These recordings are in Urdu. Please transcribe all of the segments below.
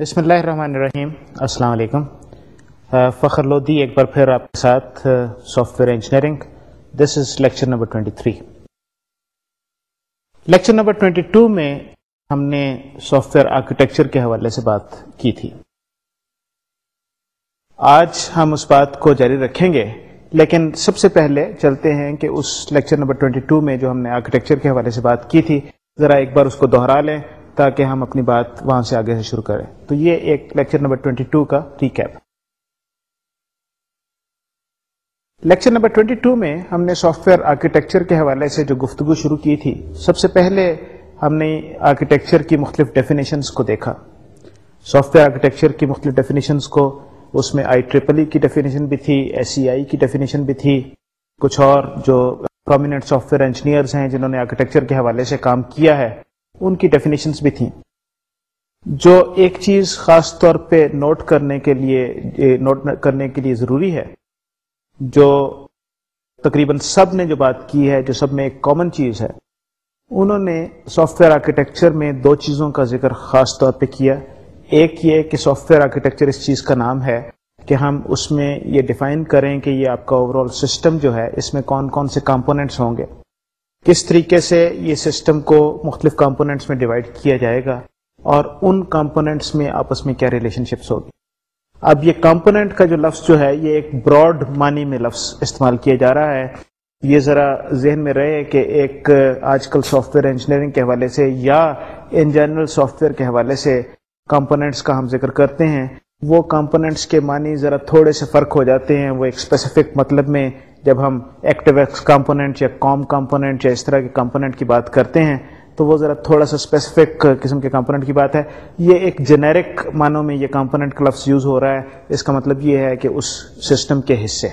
بسم اللہ الرحمن الرحیم۔ السلام علیکم۔ فخر لودھی ایک بار پھر آپ کے ساتھ software engineering this is lecture number 23 lecture number 22 میں ہم نے سافٹ ویئر آرکیٹیکچر کے حوالے سے بات کی تھی۔ آج ہم اس بات کو جاری رکھیں گے، لیکن سب سے پہلے چلتے ہیں کہ اس لیکچر نمبر 22 میں جو ہم نے آرکیٹیکچر کے حوالے سے بات کی تھی، ذرا ایک بار اس کو دوہرا لیں۔ تاکہ ہم اپنی بات وہاں سے آگے سے شروع کریں۔ تو یہ ایک لیکچر نمبر 22 کا ریکیپ۔ لیکچر نمبر 22 میں ہم نے سافٹ ویئر آرکیٹیکچر کے حوالے سے جو گفتگو شروع کی تھی، سب سے پہلے ہم نے آرکیٹیکچر کی مختلف ڈیفینیشنس کو دیکھا۔ سافٹ ویئر آرکیٹیکچر کی مختلف ڈیفینیشنس کو، اس میں آئی ٹریپل ای کی ڈیفینیشن بھی تھی ایس سی آئی کی ڈیفینیشن بھی تھی۔ کچھ اور جو پرومیننٹ سافٹ ویئر انجینئرس ہیں جنہوں نے آرکیٹیکچر کے حوالے سے کام کیا ہے۔ ان کی ڈیفینیشنس بھی تھیں۔ جو ایک چیز خاص طور پہ نوٹ کرنے کے لیے نوٹ کرنے کے لیے ضروری ہے، جو تقریباً سب نے جو بات کی ہے، جو سب میں ایک کامن چیز ہے، انہوں نے سافٹ ویئر آرکیٹیکچر میں دو چیزوں کا ذکر خاص طور پہ کیا۔ ایک یہ کہ سافٹ ویئر آرکیٹیکچر اس چیز کا نام ہے کہ ہم اس میں یہ ڈیفائن کریں کہ یہ آپ کا اوور آل سسٹم جو ہے، اس میں کون کون سے کمپوننٹس ہوں گے۔ کس طریقے سے یہ سسٹم کو مختلف کمپوننٹس میں ڈیوائڈ کیا جائے گا اور ان کمپوننٹس میں آپس میں کیا ریلیشن شپس ہوگی؟ اب یہ کمپوننٹ کا جو لفظ جو ہے، یہ ایک براڈ معنی میں لفظ استعمال کیا جا رہا ہے۔ یہ ذرا ذہن میں رہے کہ ایک آج کل سافٹ ویئر انجینئرنگ کے حوالے سے یا ان جنرل سافٹ ویئر کے حوالے سے کمپوننٹس کا ہم ذکر کرتے ہیں۔ وہ کمپوننٹس کے معنی ذرا تھوڑے سے فرق ہو جاتے ہیں، وہ ایک اسپیسیفک مطلب میں جب ہم ایکٹیو ایکس کمپوننٹ یا کام کمپوننٹ یا اس طرح کے کمپوننٹ کی بات کرتے ہیں، تو وہ ذرا تھوڑا سا اسپیسیفک قسم کے کمپوننٹ کی بات ہے۔ یہ ایک جنیرک معنوں میں یہ کمپوننٹ کا لفظ یوز ہو رہا ہے۔ اس کا مطلب یہ ہے کہ اس سسٹم کے حصے۔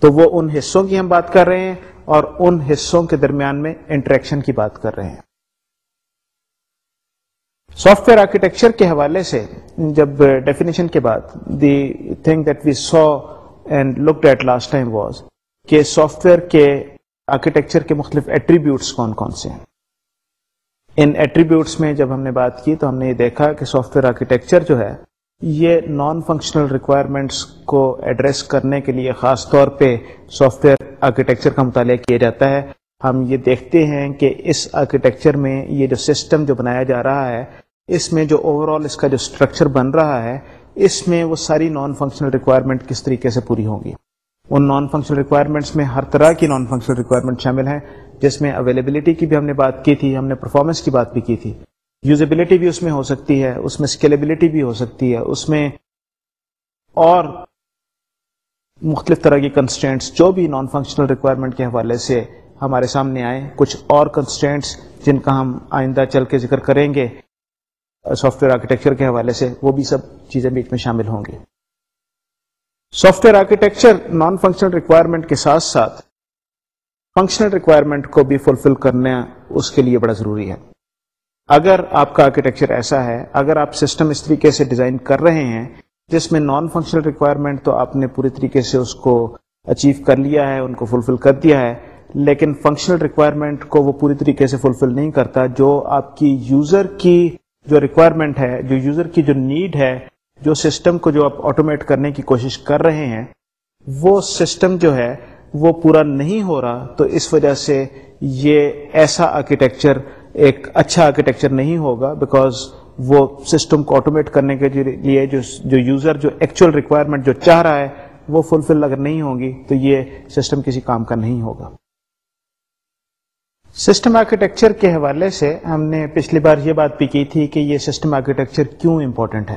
تو وہ ان حصوں کی ہم بات کر رہے ہیں اور ان حصوں کے درمیان میں انٹریکشن کی بات کر رہے ہیں۔ سافٹ ویئر آرکیٹیکچر کے حوالے سے جب ڈیفینیشن کے بعد the thing that we saw and look at last time was کہ سافٹ ویئر کے آرکیٹیکچر کے مختلف ایٹریبیوٹس کون کون سے ہیں۔ ان ایٹریبیوٹس میں جب ہم نے بات کی تو ہم نے یہ دیکھا کہ سافٹ ویئر آرکیٹیکچر جو ہے، یہ نان فنکشنل ریکوائرمنٹس کو ایڈریس کرنے کے لیے خاص طور پہ سافٹ ویئر آرکیٹیکچر کا مطالعہ کیا جاتا ہے۔ ہم یہ دیکھتے ہیں کہ اس آرکیٹیکچر میں یہ جو سسٹم جو بنایا جا رہا ہے، اس میں جو اوور آل اس کا جو اسٹرکچر بن رہا ہے اس میں وہ ساری نان فنکشنل ریکوائرمنٹ کس طریقے سے پوری ہوں گی؟ ان نان فنکشنل ریکوائرمنٹس میں ہر طرح کی نان فنکشنل ریکوائرمنٹ شامل ہیں، جس میں اویلیبلٹی کی بھی ہم نے بات کی تھی، ہم نے پرفارمنس کی بات بھی کی تھی۔ یوزیبلٹی بھی اس میں ہو سکتی ہے، اس میں اسکیلیبلٹی بھی ہو سکتی ہے، اس میں اور مختلف طرح کی کنسٹینٹس جو بھی نان فنکشنل ریکوائرمنٹ کے حوالے سے ہمارے سامنے آئے کچھ اور کنسٹینٹس جن کا ہم آئندہ چل کے ذکر کریں گے۔ سافٹ ویئر آرکیٹیکچر کے حوالے سے وہ بھی سب چیزیں بیچ میں شامل ہوں گی۔ Software architecture non functional requirement کے ساتھ ساتھ فنکشنل ریکوائرمنٹ کو بھی فلفل کرنا اس کے لیے بڑا ضروری ہے۔ اگر آپ کا آرکیٹیکچر ایسا ہے، اگر آپ سسٹم اس طریقے سے ڈیزائن کر رہے ہیں جس میں نان فنکشنل ریکوائرمنٹ تو آپ نے پوری طریقے سے اس کو اچیو کر لیا ہے، ان کو فلفل کر دیا ہے، لیکن فنکشنل ریکوائرمنٹ کو وہ پوری طریقے سے فلفل نہیں کرتا جو آپ کی یوزر کی جو ریکوائرمنٹ ہے، جو یوزر کی جو نیڈ ہے، جو سسٹم کو جو آپ آٹومیٹ کرنے کی کوشش کر رہے ہیں، وہ سسٹم جو ہے، وہ پورا نہیں ہو رہا تو اس وجہ سے یہ ایسا آرکیٹیکچر ایک اچھا آرکیٹیکچر نہیں ہوگا بیکاز وہ سسٹم کو آٹومیٹ کرنے کے لیے جو جو یوزر جو ایکچوئل ریکوائرمنٹ جو چاہ رہا ہے، وہ فلفل اگر نہیں ہوگی تو یہ سسٹم کسی کام کا نہیں ہوگا۔ سسٹم آرکیٹیکچر کے حوالے سے ہم نے پچھلی بار یہ بات بھی کی تھی کہ یہ سسٹم آرکیٹیکچر کیوں امپورٹنٹ ہے۔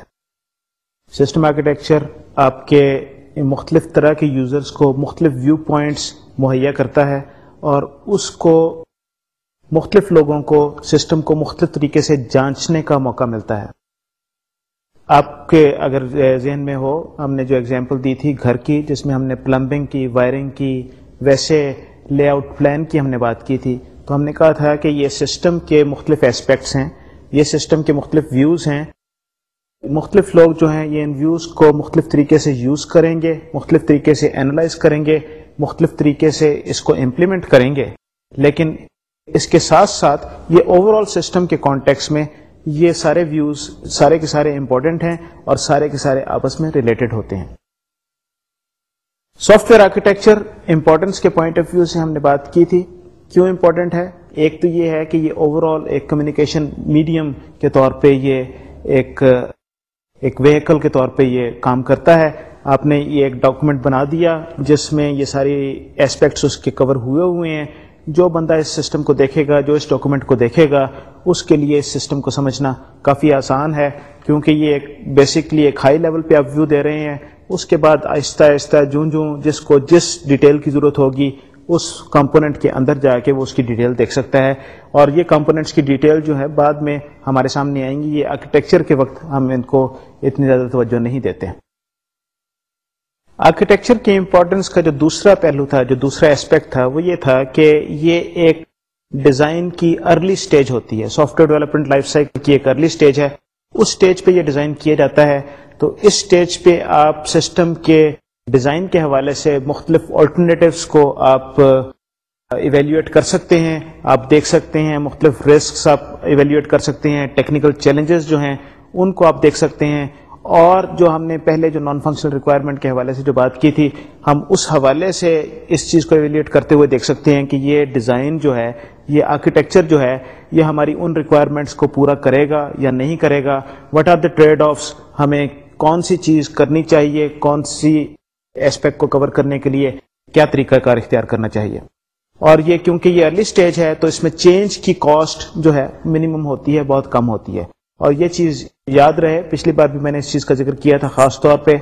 سسٹم آرکیٹیکچر آپ کے مختلف طرح کے یوزرز کو مختلف ویو پوائنٹس مہیا کرتا ہے اور اس کو مختلف لوگوں کو، سسٹم کو مختلف طریقے سے جانچنے کا موقع ملتا ہے۔ آپ کے اگر ذہن میں ہو، ہم نے جو اگزامپل دی تھی گھر کی، جس میں ہم نے پلمبنگ کی وائرنگ کی، ویسے لے آؤٹ پلان کی ہم نے بات کی تھی۔ تو ہم نے کہا تھا کہ یہ سسٹم کے مختلف اسپیکٹس ہیں، یہ سسٹم کے مختلف ویوز ہیں۔ مختلف لوگ جو ہیں، یہ ان ویوز کو مختلف طریقے سے یوز کریں گے، مختلف طریقے سے اینالائز کریں گے، مختلف طریقے سے اس کو امپلیمنٹ کریں گے۔ لیکن اس کے ساتھ ساتھ یہ اوور آل سسٹم کے کانٹیکس میں یہ سارے ویوز سارے کے سارے امپورٹنٹ ہیں اور سارے کے سارے آپس میں ریلیٹڈ ہوتے ہیں۔ سافٹ ویئر آرکیٹیکچر امپورٹینس کے پوائنٹ آف ویو سے ہم نے بات کی تھی۔ کیوں امپورٹنٹ ہے؟ ایک تو یہ ہے کہ یہ اوور آل ایک کمیونیکیشن میڈیم کے طور پہ یہ ایک ایک وہیکل کے طور پہ یہ کام کرتا ہے۔ آپ نے یہ ایک ڈاکومنٹ بنا دیا جس میں یہ ساری اسپیکٹس اس کے کور ہوئے ہوئے ہیں۔ جو بندہ اس سسٹم کو دیکھے گا، جو اس ڈاکومنٹ کو دیکھے گا، اس کے لیے اس سسٹم کو سمجھنا کافی آسان ہے۔ کیونکہ یہ ایک بیسکلی ایک ہائی لیول پہ آپ ویو دے رہے ہیں۔ اس کے بعد آہستہ آہستہ جوں جوں جس کو جس ڈیٹیل کی ضرورت ہوگی اس کمپوننٹ کے اندر جا کے وہ اس کی ڈیٹیل دیکھ سکتا ہے اور یہ کمپوننٹس کی ڈیٹیل جو ہے بعد میں ہمارے سامنے آئیں گی۔ یہ آرکیٹیکچر کے وقت ہم ان کو اتنی زیادہ توجہ نہیں دیتے آرکیٹیکچر کی امپورٹنس کا جو دوسرا پہلو تھا، جو دوسرا اسپیکٹ تھا، وہ یہ تھا کہ یہ ایک ڈیزائن کی ارلی سٹیج ہوتی ہے۔ Software development life cycle کی ایک ارلی سٹیج ہے۔ اس سٹیج پہ یہ ڈیزائن کیا جاتا ہے۔ تو اس سٹیج پہ آپ سسٹم کے ڈیزائن کے حوالے سے مختلف آلٹرنیٹیوس کو آپ ایویلیویٹ کر سکتے ہیں، آپ دیکھ سکتے ہیں، مختلف رسکس آپ ایویلیویٹ کر سکتے ہیں ٹیکنیکل چیلنجز جو ہیں، ان کو آپ دیکھ سکتے ہیں۔ اور جو ہم نے پہلے جو نان فنکشنل ریکوائرمنٹ کے حوالے سے جو بات کی تھی، ہم اس حوالے سے اس چیز کو ایویلیٹ کرتے ہوئے دیکھ سکتے ہیں کہ یہ ڈیزائن جو ہے، یہ آرکیٹیکچر جو ہے، یہ ہماری ان ریکوائرمنٹس کو پورا کرے گا یا نہیں کرے گا۔ What are the trade offs ہمیں کون سی چیز کرنی چاہیے؟ کون سی اسپیکٹ کو کور کرنے کے لیے کیا طریقہ کار اختیار کرنا چاہیے؟ اور یہ کیونکہ یہ ارلی اسٹیج ہے، تو اس میں چینج کی کاسٹ جو ہے منیمم ہوتی ہے، بہت کم ہوتی ہے۔ اور یہ چیز یاد رہے، پچھلی بار بھی میں نے اس چیز کا ذکر کیا تھا، خاص طور پہ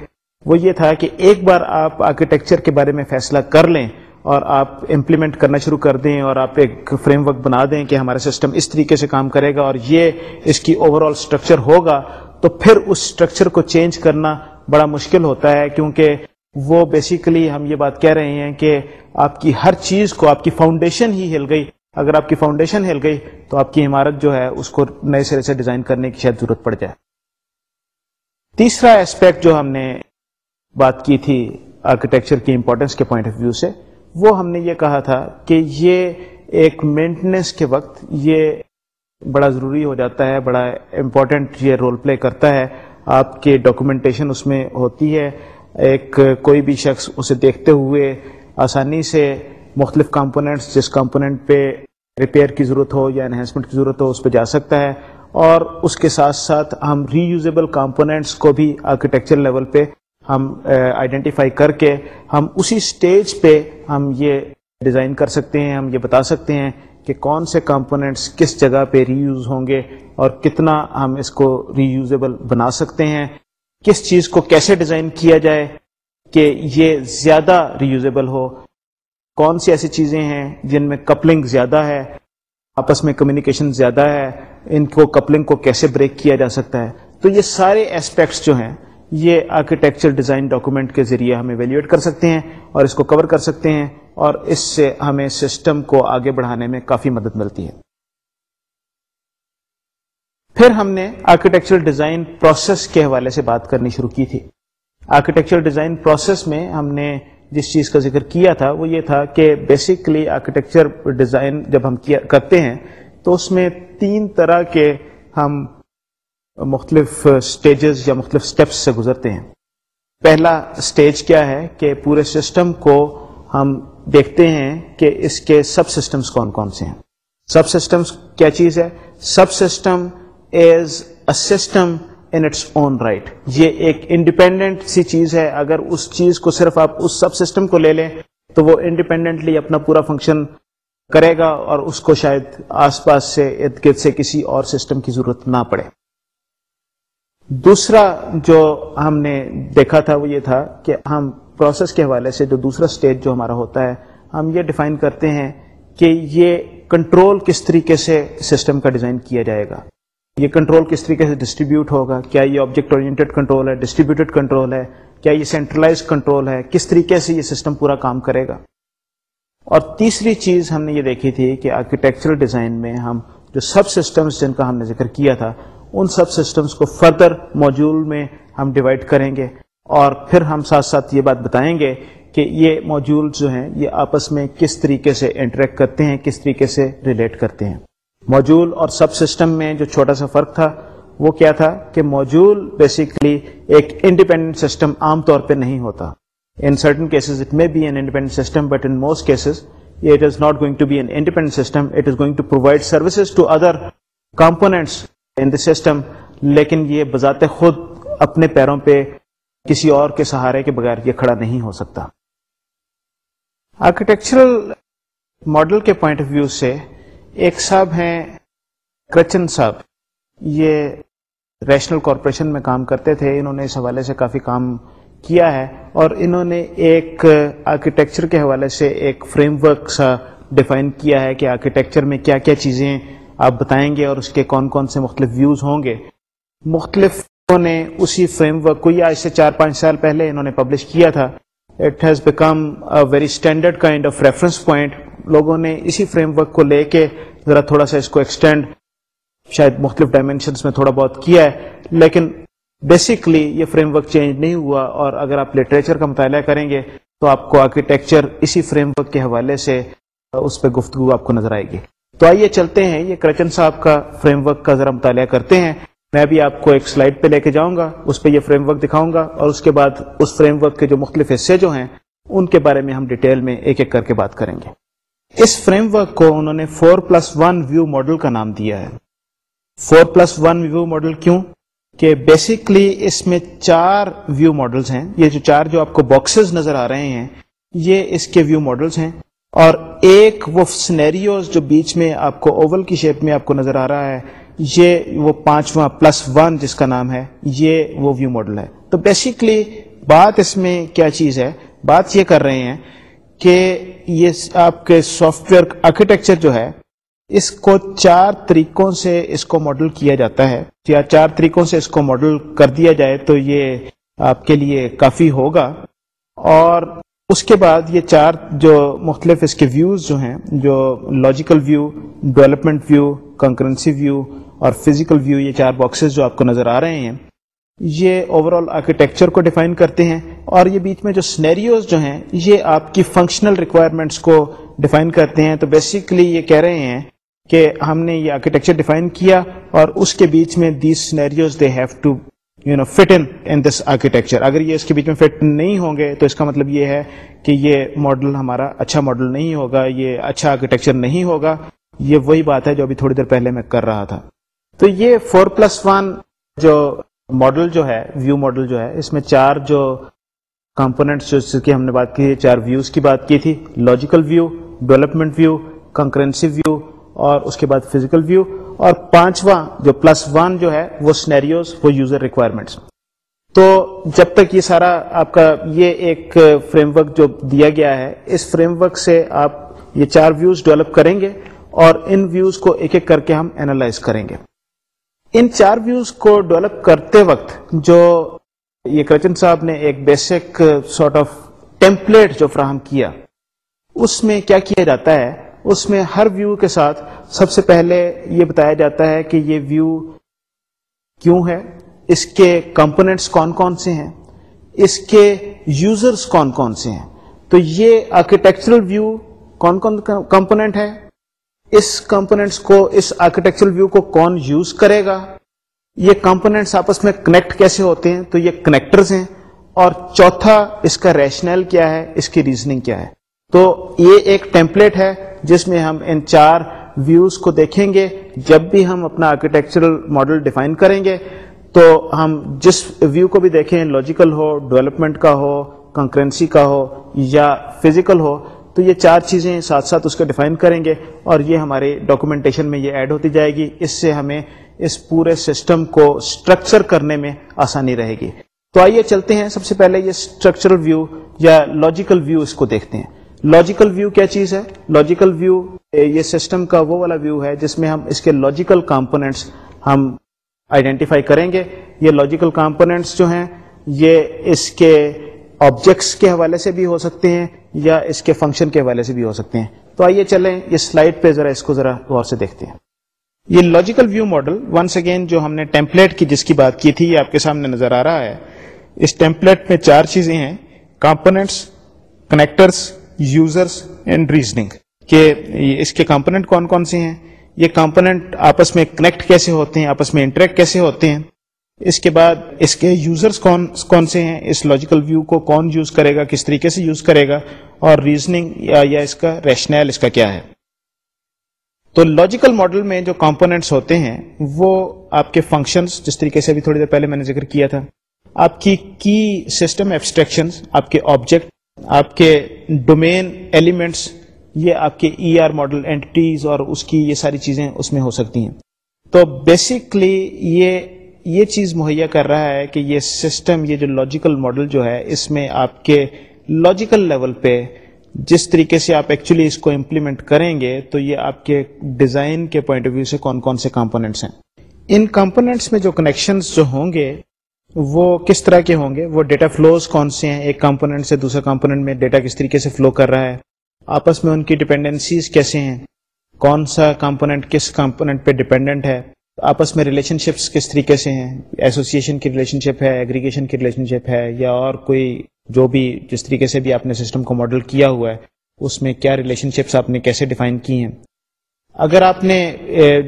وہ یہ تھا کہ ایک بار آپ آرکیٹیکچر کے بارے میں فیصلہ کر لیں اور آپ امپلیمنٹ کرنا شروع کر دیں اور آپ ایک فریم ورک بنا دیں کہ ہمارا سسٹم اس طریقے سے کام کرے گا اور یہ اس کی اوور آل اسٹرکچر ہوگا، تو پھر اس اسٹرکچر کو چینج کرنا بڑا مشکل ہوتا ہے۔ کیونکہ وہ بیسیکلی ہم یہ بات کہہ رہے ہیں کہ آپ کی ہر چیز کو، آپ کی فاؤنڈیشن ہی ہل گئی۔ اگر آپ کی فاؤنڈیشن ہل گئی تو آپ کی عمارت جو ہے، اس کو نئے سرے سے ڈیزائن کرنے کی شاید ضرورت پڑ جائے۔ تیسرا اسپیکٹ جو ہم نے بات کی تھی آرکیٹیکچر کی امپورٹینس کے پوائنٹ آف ویو سے، وہ ہم نے یہ کہا تھا کہ یہ ایک مینٹننس کے وقت یہ بڑا ضروری ہو جاتا ہے، بڑا امپورٹنٹ یہ رول پلے کرتا ہے۔ آپ کے ڈاکومنٹیشن اس میں ہوتی ہے۔ ایک کوئی بھی شخص اسے دیکھتے ہوئے آسانی سے مختلف کمپوننٹس، جس کمپوننٹ پہ ریپیئر کی ضرورت ہو یا انہینسمنٹ کی ضرورت ہو، اس پہ جا سکتا ہے۔ اور اس کے ساتھ ساتھ ہم ری یوزیبل کمپوننٹس کو بھی آرکیٹیکچر لیول پہ ہم آئیڈینٹیفائی کر کے ہم اسی سٹیج پہ ہم یہ ڈیزائن کر سکتے ہیں، ہم یہ بتا سکتے ہیں کہ کون سے کمپوننٹس کس جگہ پہ ری یوز ہوں گے اور کتنا ہم اس کو ری یوزیبل بنا سکتے ہیں۔ کس چیز کو کیسے ڈیزائن کیا جائے کہ یہ زیادہ ریوزیبل ہو؟ کون سی ایسی چیزیں ہیں جن میں کپلنگ زیادہ ہے؟ آپس میں کمیونیکیشن زیادہ ہے؟ ان کو کپلنگ کو کیسے بریک کیا جا سکتا ہے؟ تو یہ سارے اسپیکٹس جو ہیں، یہ آرکیٹیکچر ڈیزائن ڈاکومنٹ کے ذریعے ہم ایویلیویٹ کر سکتے ہیں اور اس کو کور کر سکتے ہیں اور اس سے ہمیں سسٹم کو آگے بڑھانے میں کافی مدد ملتی ہے۔ پھر ہم نے آرکیٹیکچر ڈیزائن پروسیس کے حوالے سے بات کرنی شروع کی تھی۔ آرکیٹیکچر ڈیزائن پروسیس میں ہم نے جس چیز کا ذکر کیا تھا وہ یہ تھا کہ بیسکلی آرکیٹیکچر ڈیزائن جب ہم کرتے ہیں تو اس میں تین طرح کے ہم مختلف سٹیجز یا مختلف سٹیپس سے گزرتے ہیں۔ پہلا سٹیج کیا ہے کہ پورے سسٹم کو ہم دیکھتے ہیں کہ اس کے سب سسٹمز کون کون سے ہیں۔ سب سسٹمز کیا چیز ہے؟ Subsystem as a system in its own right یہ ایک انڈیپینڈنٹ سی چیز ہے۔ اگر اس چیز کو صرف آپ اس سب سسٹم کو لے لیں، تو وہ انڈیپینڈنٹلی اپنا پورا فنکشن کرے گا اور اس کو شاید آس پاس سے ارد گرد سے کسی اور سسٹم کی ضرورت نہ پڑے۔ دوسرا جو ہم نے دیکھا تھا وہ یہ تھا کہ ہم پروسیس کے حوالے سے جو دوسرا اسٹیج جو ہمارا ہوتا ہے، ہم یہ ڈیفائن کرتے ہیں کہ یہ کنٹرول کس طریقے سے سسٹم کا ڈیزائن کیا جائے گا۔ یہ کنٹرول کس طریقے سے ڈسٹریبیوٹ ہوگا؟ کیا یہ آبجیکٹ اورینٹیڈ کنٹرول ہے ڈسٹریبیوٹیڈ کنٹرول ہے؟ کیا یہ سینٹرلائز کنٹرول ہے؟ کس طریقے سے یہ سسٹم پورا کام کرے گا؟ اور تیسری چیز ہم نے یہ دیکھی تھی کہ آرکیٹیکچرل ڈیزائن میں ہم جو سب سسٹمز جن کا ہم نے ذکر کیا تھا، ان سب سسٹمز کو فردر موجول میں ہم ڈیوائڈ کریں گے اور پھر ہم ساتھ ساتھ یہ بات بتائیں گے کہ یہ موجول جو ہیں، یہ آپس میں کس طریقے سے انٹریکٹ کرتے ہیں، کس طریقے سے ریلیٹ کرتے ہیں۔ موجول اور سب سسٹم میں جو چھوٹا سا فرق تھا، وہ کیا تھا کہ موجول بیسکلی ایک انڈیپینڈنٹ سسٹم عام طور پہ نہیں ہوتا۔ In certain cases it may be an independent system but in most cases it is not going to be an independent system it is going to provide services to other components in the system لیکن یہ بذات خود اپنے پیروں پہ کسی اور کے سہارے کے بغیر یہ کھڑا نہیں ہو سکتا۔ آرکیٹیکچرل ماڈل کے پوائنٹ آف ویو سے ایک صاحب ہیں، کرچن صاحب۔ یہ ریشنل کارپوریشن میں کام کرتے تھے، انہوں نے اس حوالے سے کافی کام کیا ہے اور انہوں نے ایک آرکیٹیکچر کے حوالے سے ایک فریم ورک سا ڈیفائن کیا ہے کہ آرکیٹیکچر میں کیا کیا چیزیں آپ بتائیں گے اور اس کے کون کون سے مختلف ویوز ہوں گے۔ مختلف نے اسی فریم ورک کو، یا اس سے چار پانچ سال پہلے انہوں نے پبلش کیا تھا۔ It has become very standard kind of reference point لوگوں نے اسی فریم ورک کو لے کے ذرا تھوڑا سا اس کو ایکسٹینڈ شاید مختلف ڈائمینشنس میں تھوڑا بہت کیا ہے، لیکن بیسکلی یہ فریم ورک چینج نہیں ہوا اور اگر آپ لٹریچر کا مطالعہ کریں گے تو آپ کو آرکیٹیکچر اسی فریم ورک کے حوالے سے اس پہ گفتگو آپ کو نظر آئے گی۔ تو آئیے چلتے ہیں، یہ کرچن صاحب کا فریم ورک کا ذرا مطالعہ کرتے ہیں۔ میں بھی آپ کو ایک سلائڈ پہ لے کے جاؤں گا، اس پہ یہ فریم ورک دکھاؤں گا اور اس کے بعد اس فریم ورک کے جو مختلف حصے جو ہیں، ان کے بارے میں ہم ڈیٹیل میں ایک ایک کر کے بات کریں گے۔ اس فریم ورک کو انہوں نے four plus one view model کا نام دیا ہے۔ Four plus one view model کیوں؟ کہ بیسکلی اس میں چار ویو ماڈلس ہیں۔ یہ جو چار جو آپ کو باکسز نظر آ رہے ہیں، یہ اس کے ویو ماڈلس ہیں۔ اور ایک وہ سنیریوز جو بیچ میں آپ کو اوول کی شیپ میں آپ کو نظر آ رہا ہے یہ وہ پانچواں پلس ون جس کا نام ہے، یہ وہ ویو ماڈل ہے۔ تو بیسکلی بات اس میں کیا چیز ہے؟ بات یہ کر رہے ہیں کہ یہ آپ کے سافٹ ویئر آرکیٹیکچر جو ہے، اس کو چار طریقوں سے اس کو ماڈل کیا جاتا ہے۔ یا چار طریقوں سے اس کو ماڈل کر دیا جائے تو یہ آپ کے لیے کافی ہوگا۔ اور اس کے بعد یہ چار جو مختلف اس کے ویوز جو ہیں، جو logical view development view concurrency view اور فزیکل ویو یہ چار باکسز جو آپ کو نظر آ رہے ہیں، یہ اوور آل آرکیٹیکچر کو ڈیفائن کرتے ہیں اور یہ بیچ میں جو سنیریوز جو ہیں، یہ آپ کی فنکشنل ریکوائرمنٹس کو ڈیفائن کرتے ہیں۔ تو بیسیکلی یہ کہہ رہے ہیں کہ ہم نے یہ آرکیٹیکچر ڈیفائن کیا اور اس کے بیچ میں these scenarios they have to you know fit in this architecture اگر یہ اس کے بیچ میں فٹ نہیں ہوں گے، تو اس کا مطلب یہ ہے کہ یہ ماڈل ہمارا اچھا ماڈل نہیں ہوگا، یہ اچھا آرکیٹیکچر نہیں ہوگا۔ یہ وہی بات ہے جو ابھی تھوڑی دیر پہلے میں کر رہا تھا۔ تو یہ فور پلس ون جو ماڈل جو ہے ویو ماڈل جو ہے، اس میں چار جو کمپونیٹس جو کی ہم نے بات کی چار ویوز کی بات کی تھی۔ Logical view development view concurrency view اور اس کے بعد فزیکل ویو اور پانچواں جو پلس ون جو ہے وہ سنیریوز وہ یوزر ریکوائرمنٹس تو جب تک یہ سارا آپ کا یہ ایک فریم ورک جو دیا گیا ہے، اس فریم ورک سے آپ یہ چار ویوز ڈیولپ کریں گے اور ان ویوز کو ایک ایک کر کے ہم اینالائز کریں گے۔ ان چار ویوز کو ڈیولپ کرتے وقت جو یہ کرچن صاحب نے ایک بیسک سارٹ آف ٹیمپلیٹ جو فراہم کیا، اس میں کیا کیا جاتا ہے؟ اس میں ہر ویو کے ساتھ سب سے پہلے یہ بتایا جاتا ہے کہ یہ ویو کیوں ہے؟ اس کے کمپونیٹس کون کون سے ہیں؟ اس کے یوزرس کون کون سے ہیں؟ تو یہ آرکیٹیکچرل ویو کون کون کمپونیٹ ہے؟ اس کمپونیٹس کو، اس آرکیٹیکچرل ویو کو کون یوز کرے گا؟ یہ کمپونیٹس آپس میں کنیکٹ کیسے ہوتے ہیں؟ تو یہ کنیکٹرز ہیں۔ اور چوتھا اس کا ریشنل کیا ہے؟ اس کی ریزننگ کیا ہے؟ تو یہ ایک ٹیمپلیٹ ہے۔ جس میں ہم ان چار ویوز کو دیکھیں گے، جب بھی ہم اپنا آرکیٹیکچرل ماڈل ڈیفائن کریں گے، تو ہم جس ویو کو بھی دیکھیں لاجیکل ہو ڈیولپمنٹ کا ہو کنکرنسی کا ہو، یا فزیکل ہو، تو یہ چار چیزیں ساتھ ساتھ اس کو ڈیفائن کریں گے اور یہ ہمارے ڈاکومنٹیشن میں یہ ایڈ ہوتی جائے گی۔ اس سے ہمیں اس پورے سسٹم کو اسٹرکچر کرنے میں آسانی رہے گی۔ تو آئیے چلتے ہیں۔ سب سے پہلے یہ اسٹرکچرل ویو یا لاجیکل ویو اس کو دیکھتے ہیں۔ لاجیکل ویو کیا چیز ہے لاجیکل ویو یہ سسٹم کا وہ والا ویو ہے جس میں ہم اس کے لاجیکل کمپونیٹس ہم آئیڈینٹیفائی کریں گے یہ لاجیکل کمپونیٹس جو ہیں یہ اس کے آبجیکٹس کے حوالے سے بھی ہو سکتے ہیں یا اس کے فنکشن کے حوالے سے بھی ہو سکتے ہیں تو آئیے چلیں یہ سلائڈ پہ ذرا اس کو ذرا غور سے دیکھتے ہیں یہ logical view model once again جو ہم نے ٹیمپلیٹ کی جس کی بات کی تھی یہ آپ کے سامنے نظر آ رہا ہے اس ٹیمپلیٹ میں چار چیزیں ہیں components connectors users and reasoning کہ اس کے کمپونیٹ کون کون سے ہیں؟ یہ کمپوننٹ آپس میں کنیکٹ کیسے ہوتے ہیں؟ آپس میں انٹریکٹ کیسے ہوتے ہیں؟ اس کے بعد اس کے یوزرز کون کون سے ہیں؟ اس لاجیکل ویو کو کون یوز کرے گا؟ کس طریقے سے یوز کرے گا؟ اور ریزننگ یا, یا اس کا ریشنل اس کا کیا ہے؟ تو لاجیکل ماڈل میں جو کمپوننٹس ہوتے ہیں وہ آپ کے فنکشنز جس طریقے سے ابھی تھوڑی دیر پہلے میں نے ذکر کیا تھا آپ کی کی سسٹم ایبسٹریکشن آپ کے آبجیکٹ آپ کے ڈومین ایلیمنٹس یہ آپ کے ای آر ماڈل اینٹیز اور اس کی یہ ساری چیزیں اس میں ہو سکتی ہیں۔ تو بیسکلی یہ یہ چیز مہیا کر رہا ہے کہ یہ سسٹم یہ جو لاجیکل ماڈل جو ہے، اس میں آپ کے لاجیکل لیول پہ جس طریقے سے آپ ایکچولی اس کو امپلیمنٹ کریں گے، تو یہ آپ کے ڈیزائن کے پوائنٹ آف ویو سے کون کون سے کمپوننٹس ہیں۔ ان کمپوننٹس میں جو کنیکشنز جو ہوں گے وہ کس طرح کے ہوں گے؟ وہ ڈیٹا فلوز کون سے ہیں؟ ایک کمپوننٹ سے دوسرے کمپوننٹ میں ڈیٹا کس طریقے سے فلو کر رہا ہے؟ آپس میں ان کی ڈپینڈنسیز کیسے ہیں؟ کون سا کمپوننٹ کس کمپوننٹ پہ ڈپینڈنٹ ہے؟ آپس میں ریلیشن شپس کس طریقے سے ہیں؟ ایسوسیشن کی ریلیشن شپ ہے ایگریگیشن کی ریلیشن شپ ہے، یا اور کوئی جو بھی جس طریقے سے بھی آپ نے سسٹم کو ماڈل کیا ہوا ہے، اس میں کیا ریلیشن شپس آپ نے کیسے ڈیفائن کی ہیں؟ اگر آپ نے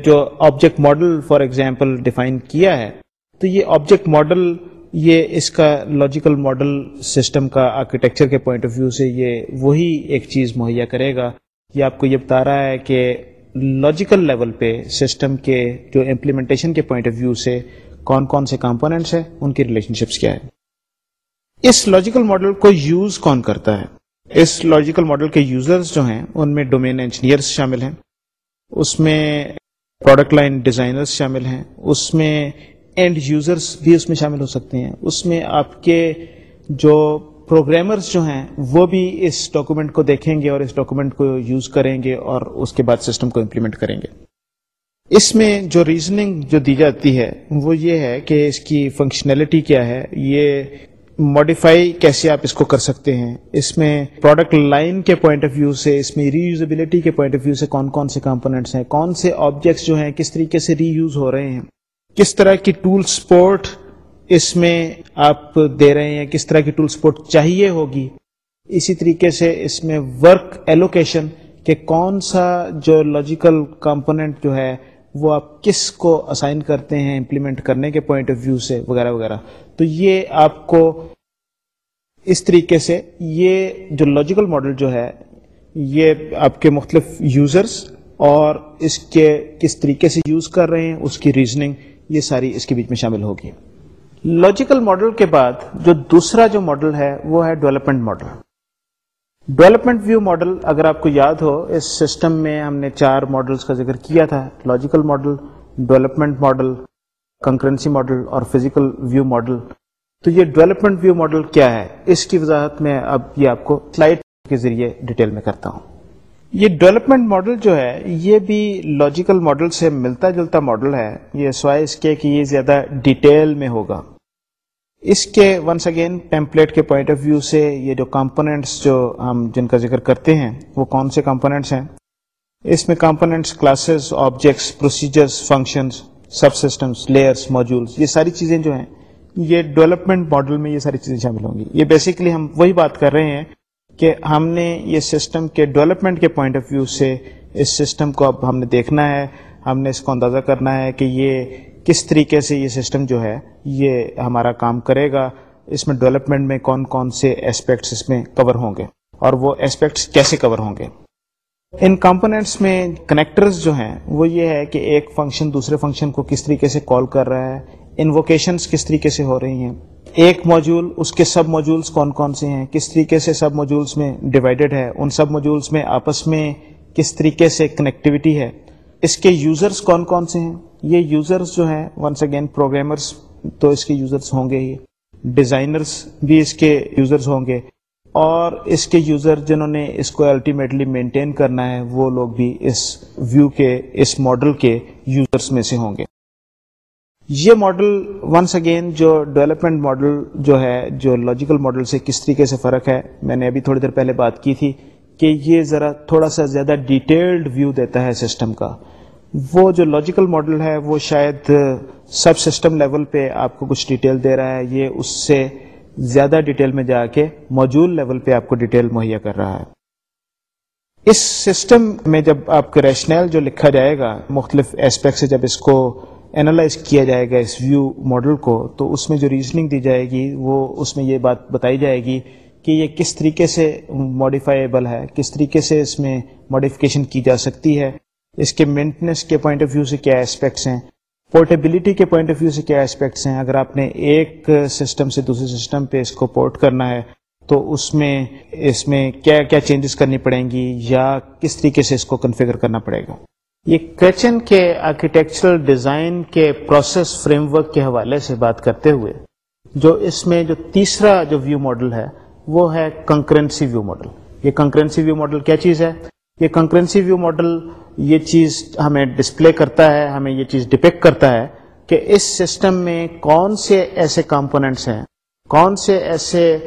جو object model for example define کیا ہے تو یہ آبجیکٹ ماڈل یہ اس کا لاجیکل ماڈل سسٹم کا آرکیٹیکچر کے پوائنٹ آف ویو سے یہ وہی ایک چیز مہیا کرے گا۔ یہ آپ کو یہ بتا رہا ہے کہ لاجیکل لیول پہ سسٹم کے جو امپلیمنٹیشن کے پوائنٹ آف ویو سے کون کون سے کمپوننٹس ہیں، ان کی ریلیشن شپس کیا ہے اس لاجیکل ماڈل کو یوز کون کرتا ہے؟ اس لاجیکل ماڈل کے یوزرز جو ہیں، ان میں ڈومین انجینئرس شامل ہیں۔ اس میں پروڈکٹ لائن ڈیزائنرز شامل ہیں۔ اس میں اینڈ یوزرس بھی اس میں شامل ہو سکتے ہیں۔ اس میں آپ کے جو پروگرامرز جو ہیں، وہ بھی اس ڈاکومنٹ کو دیکھیں گے اور اس ڈاکومنٹ کو یوز کریں گے اور اس کے بعد سسٹم کو امپلیمنٹ کریں گے۔ اس میں جو ریزننگ جو دی جاتی ہے، وہ یہ ہے کہ اس کی فنکشنلٹی کیا ہے۔ یہ ماڈیفائی کیسے آپ اس کو کر سکتے ہیں۔ اس میں پروڈکٹ لائن کے پوائنٹ آف ویو سے، اس میں ری یوزبلٹی کے پوائنٹ آف ویو سے کون کون سے کمپونیٹس ہیں، کون سے آبجیکٹس جو ہیں، کس طریقے سے ری یوز ہو رہے ہیں۔ کس طرح کی ٹول سپورٹ اس میں آپ دے رہے ہیں، کس طرح کی ٹول سپورٹ چاہیے ہوگی؟ اسی طریقے سے اس میں ورک ایلوکیشن کہ کون سا جو لاجیکل کمپوننٹ جو ہے، وہ آپ کس کو اسائن کرتے ہیں امپلیمنٹ کرنے کے پوائنٹ آف ویو سے، وغیرہ وغیرہ۔ تو یہ آپ کو اس طریقے سے یہ جو لاجیکل ماڈل جو ہے، یہ آپ کے مختلف یوزرس اور اس کے کس طریقے سے یوز کر رہے ہیں، اس کی ریزننگ یہ ساری اس کے بیچ میں شامل ہوگی۔ لاجیکل ماڈل کے بعد جو دوسرا جو ماڈل ہے وہ ہے development model development view model اگر آپ کو یاد ہو، اس سسٹم میں ہم نے چار ماڈلس کا ذکر کیا تھا۔ Logical model development model concurrency model اور فزیکل ویو ماڈل تو یہ ڈیولپمنٹ ویو ماڈل کیا ہے؟ اس کی وضاحت میں اب یہ آپ کو سلائڈ کے ذریعے ڈیٹیل میں کرتا ہوں۔ یہ ڈیولپمنٹ ماڈل جو ہے، یہ بھی لاجیکل ماڈل سے ملتا جلتا ماڈل ہے۔ یہ سوائے اس کے کہ یہ زیادہ ڈیٹیل میں ہوگا۔ اس کے ونس اگین ٹیمپلیٹ کے پوائنٹ آف ویو سے یہ جو کمپوننٹس جو ہم جن کا ذکر کرتے ہیں، وہ کون سے کمپوننٹس ہیں؟ اس میں components classes objects procedures functions subsystems layers modules یہ ساری چیزیں جو ہیں، یہ ڈیولپمنٹ ماڈل میں یہ ساری چیزیں شامل ہوں گی۔ یہ بیسکلی ہم وہی بات کر رہے ہیں کہ ہم نے یہ سسٹم کے ڈیولپمنٹ کے پوائنٹ آف ویو سے اس سسٹم کو اب ہم نے دیکھنا ہے، ہم نے اس کو اندازہ کرنا ہے کہ یہ کس طریقے سے یہ سسٹم جو ہے یہ ہمارا کام کرے گا۔ اس میں ڈیولپمنٹ میں کون کون سے اسپیکٹس اس میں کور ہوں گے اور وہ اسپیکٹس کیسے کور ہوں گے۔ ان کمپوننٹس میں کنیکٹرز جو ہیں، وہ یہ ہے کہ ایک فنکشن دوسرے فنکشن کو کس طریقے سے کال کر رہا ہے انووکیشنس کس طریقے سے ہو رہی ہیں۔ ایک موجول، اس کے سب موجولس کون کون سے ہیں؟ کس طریقے سے سب موجولس میں ڈیوائڈیڈ ہے؟ ان سب موجولس میں آپس میں کس طریقے سے کنیکٹیوٹی ہے؟ اس کے یوزرس کون کون سے ہیں؟ یہ یوزرس جو ہیں ونس اگین پروگرامرس تو اس کے یوزرس ہوں گے ہی۔ ڈیزائنرس بھی اس کے یوزرس ہوں گے۔ اور اس کے یوزر جنہوں نے اس کو الٹیمیٹلی مینٹین کرنا ہے، وہ لوگ بھی اس ویو کے، اس ماڈل کے یوزرس میں سے ہوں گے۔ یہ ماڈل ونس اگین جو ڈیولپمنٹ ماڈل جو ہے، جو لاجیکل ماڈل سے کس طریقے سے فرق ہے، میں نے ابھی تھوڑی دیر پہلے بات کی تھی کہ یہ ذرا تھوڑا سا زیادہ ڈیٹیلڈ ویو دیتا ہے سسٹم کا۔ وہ جو لاجیکل ماڈل ہے، وہ شاید سب سسٹم لیول پہ آپ کو کچھ ڈیٹیل دے رہا ہے۔ یہ اس سے زیادہ ڈیٹیل میں جا کے موجود لیول پہ آپ کو ڈیٹیل مہیا کر رہا ہے۔ اس سسٹم میں جب آپ کا ریشنل جو لکھا جائے گا، مختلف ایسپیکٹ سے جب اس کو اینالائز کیا جائے گا اس ویو ماڈل کو، تو اس میں جو ریزننگ دی جائے گی، وہ اس میں یہ بات بتائی جائے گی کہ یہ کس طریقے سے ماڈیفائیبل ہے، کس طریقے سے اس میں ماڈیفکیشن کی جا سکتی ہے۔ اس کے مینٹنس کے پوائنٹ آف ویو سے کیا اسپیکٹس ہیں؟ پورٹیبلٹی کے پوائنٹ آف ویو سے کیا اسپیکٹس ہیں؟ اگر آپ نے ایک سسٹم سے دوسرے سسٹم پہ اس کو پورٹ کرنا ہے، تو اس میں اس میں کیا کیا چینجز کرنی پڑیں گی یا کس طریقے سے اس کو کنفیگر کرنا پڑے گا؟ یہ کچن کے آرکیٹیکچرل ڈیزائن کے پروسیس فریم ورک کے حوالے سے بات کرتے ہوئے، جو اس میں جو تیسرا جو ویو ماڈل ہے، وہ ہے کنکرنسی ویو ماڈل یہ کنکرنسی ویو ماڈل کیا چیز ہے؟ یہ کنکرنسی ویو ماڈل یہ چیز ہمیں ڈسپلے کرتا ہے، ہمیں یہ چیز ڈپیکٹ کرتا ہے کہ اس سسٹم میں کون سے ایسے کمپوننٹس ہیں، کون سے ایسے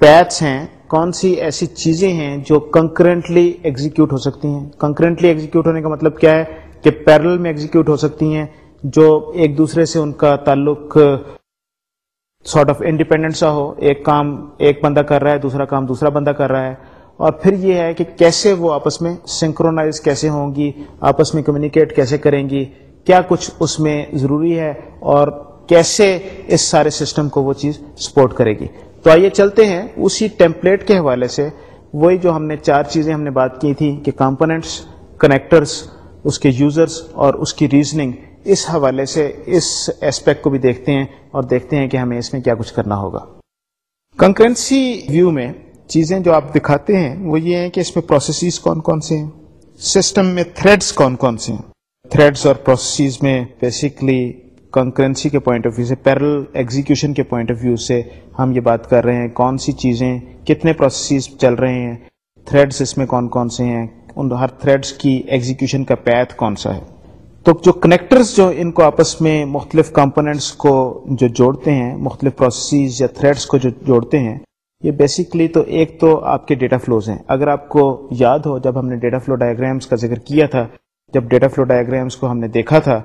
پیتھس ہیں کون سی ایسی چیزیں ہیں جو کنکرنٹلی ایگزیکیوٹ ہو سکتی ہیں؟ کنکرنٹلی ایگزیکیوٹ ہونے کا مطلب کیا ہے کہ پیرل میں ایگزیکیوٹ ہو سکتی ہیں جو ایک دوسرے سے ان کا تعلق سارٹ آف انڈیپینڈنٹ سا ہو، ایک کام ایک بندہ کر رہا ہے، دوسرا کام دوسرا بندہ کر رہا ہے۔ اور پھر یہ ہے کہ کیسے وہ آپس میں سنکرونائز کیسے ہوں گی، آپس میں کمیونیکیٹ کیسے کریں گی؟ کیا کچھ اس میں ضروری ہے؟ اور کیسے اس سارے سسٹم کو وہ چیز سپورٹ کرے گی؟ تو آئیے چلتے ہیں اسی ٹیمپلیٹ کے حوالے سے۔ وہی جو ہم نے چار چیزیں ہم نے بات کی تھی کہ کمپوننٹس کنیکٹرس اس کے یوزرس اور اس کی ریزننگ اس حوالے سے اس ایسپیکٹ کو بھی دیکھتے ہیں اور دیکھتے ہیں کہ ہمیں اس میں کیا کچھ کرنا ہوگا۔ کنکرنسی ویو میں چیزیں جو آپ دکھاتے ہیں وہ یہ ہیں کہ اس میں پروسیسز کون کون سے ہیں۔ سسٹم میں تھریڈس کون کون سے ہیں۔ تھریڈس اور پروسیسز میں بیسکلی کنکرنسی کے پوائنٹ آف ویو سے پیرل ایگزیکیوشن کے پوائنٹ آف ویو سے ہم یہ بات کر رہے ہیں، کون سی چیزیں کتنے پروسیسز چل رہے ہیں تھریڈس اس میں کون کون سے ہیں، ان ہر تھریڈس کی ایگزیکیوشن کا پیتھ کون سا ہے. تو جو کنیکٹرز جو ان کو آپس میں مختلف کمپوننٹس کو جو جوڑتے ہیں، مختلف پروسیسز یا تھریڈس کو جو جوڑتے ہیں، یہ بیسکلی تو ایک تو آپ کے ڈیٹا فلوز ہیں. اگر آپ کو یاد ہو جب ہم نے ڈیٹا فلو ڈائگرامس کا ذکر کیا تھا، جب ڈیٹا فلو ڈائگرامس کو ہم نے دیکھا تھا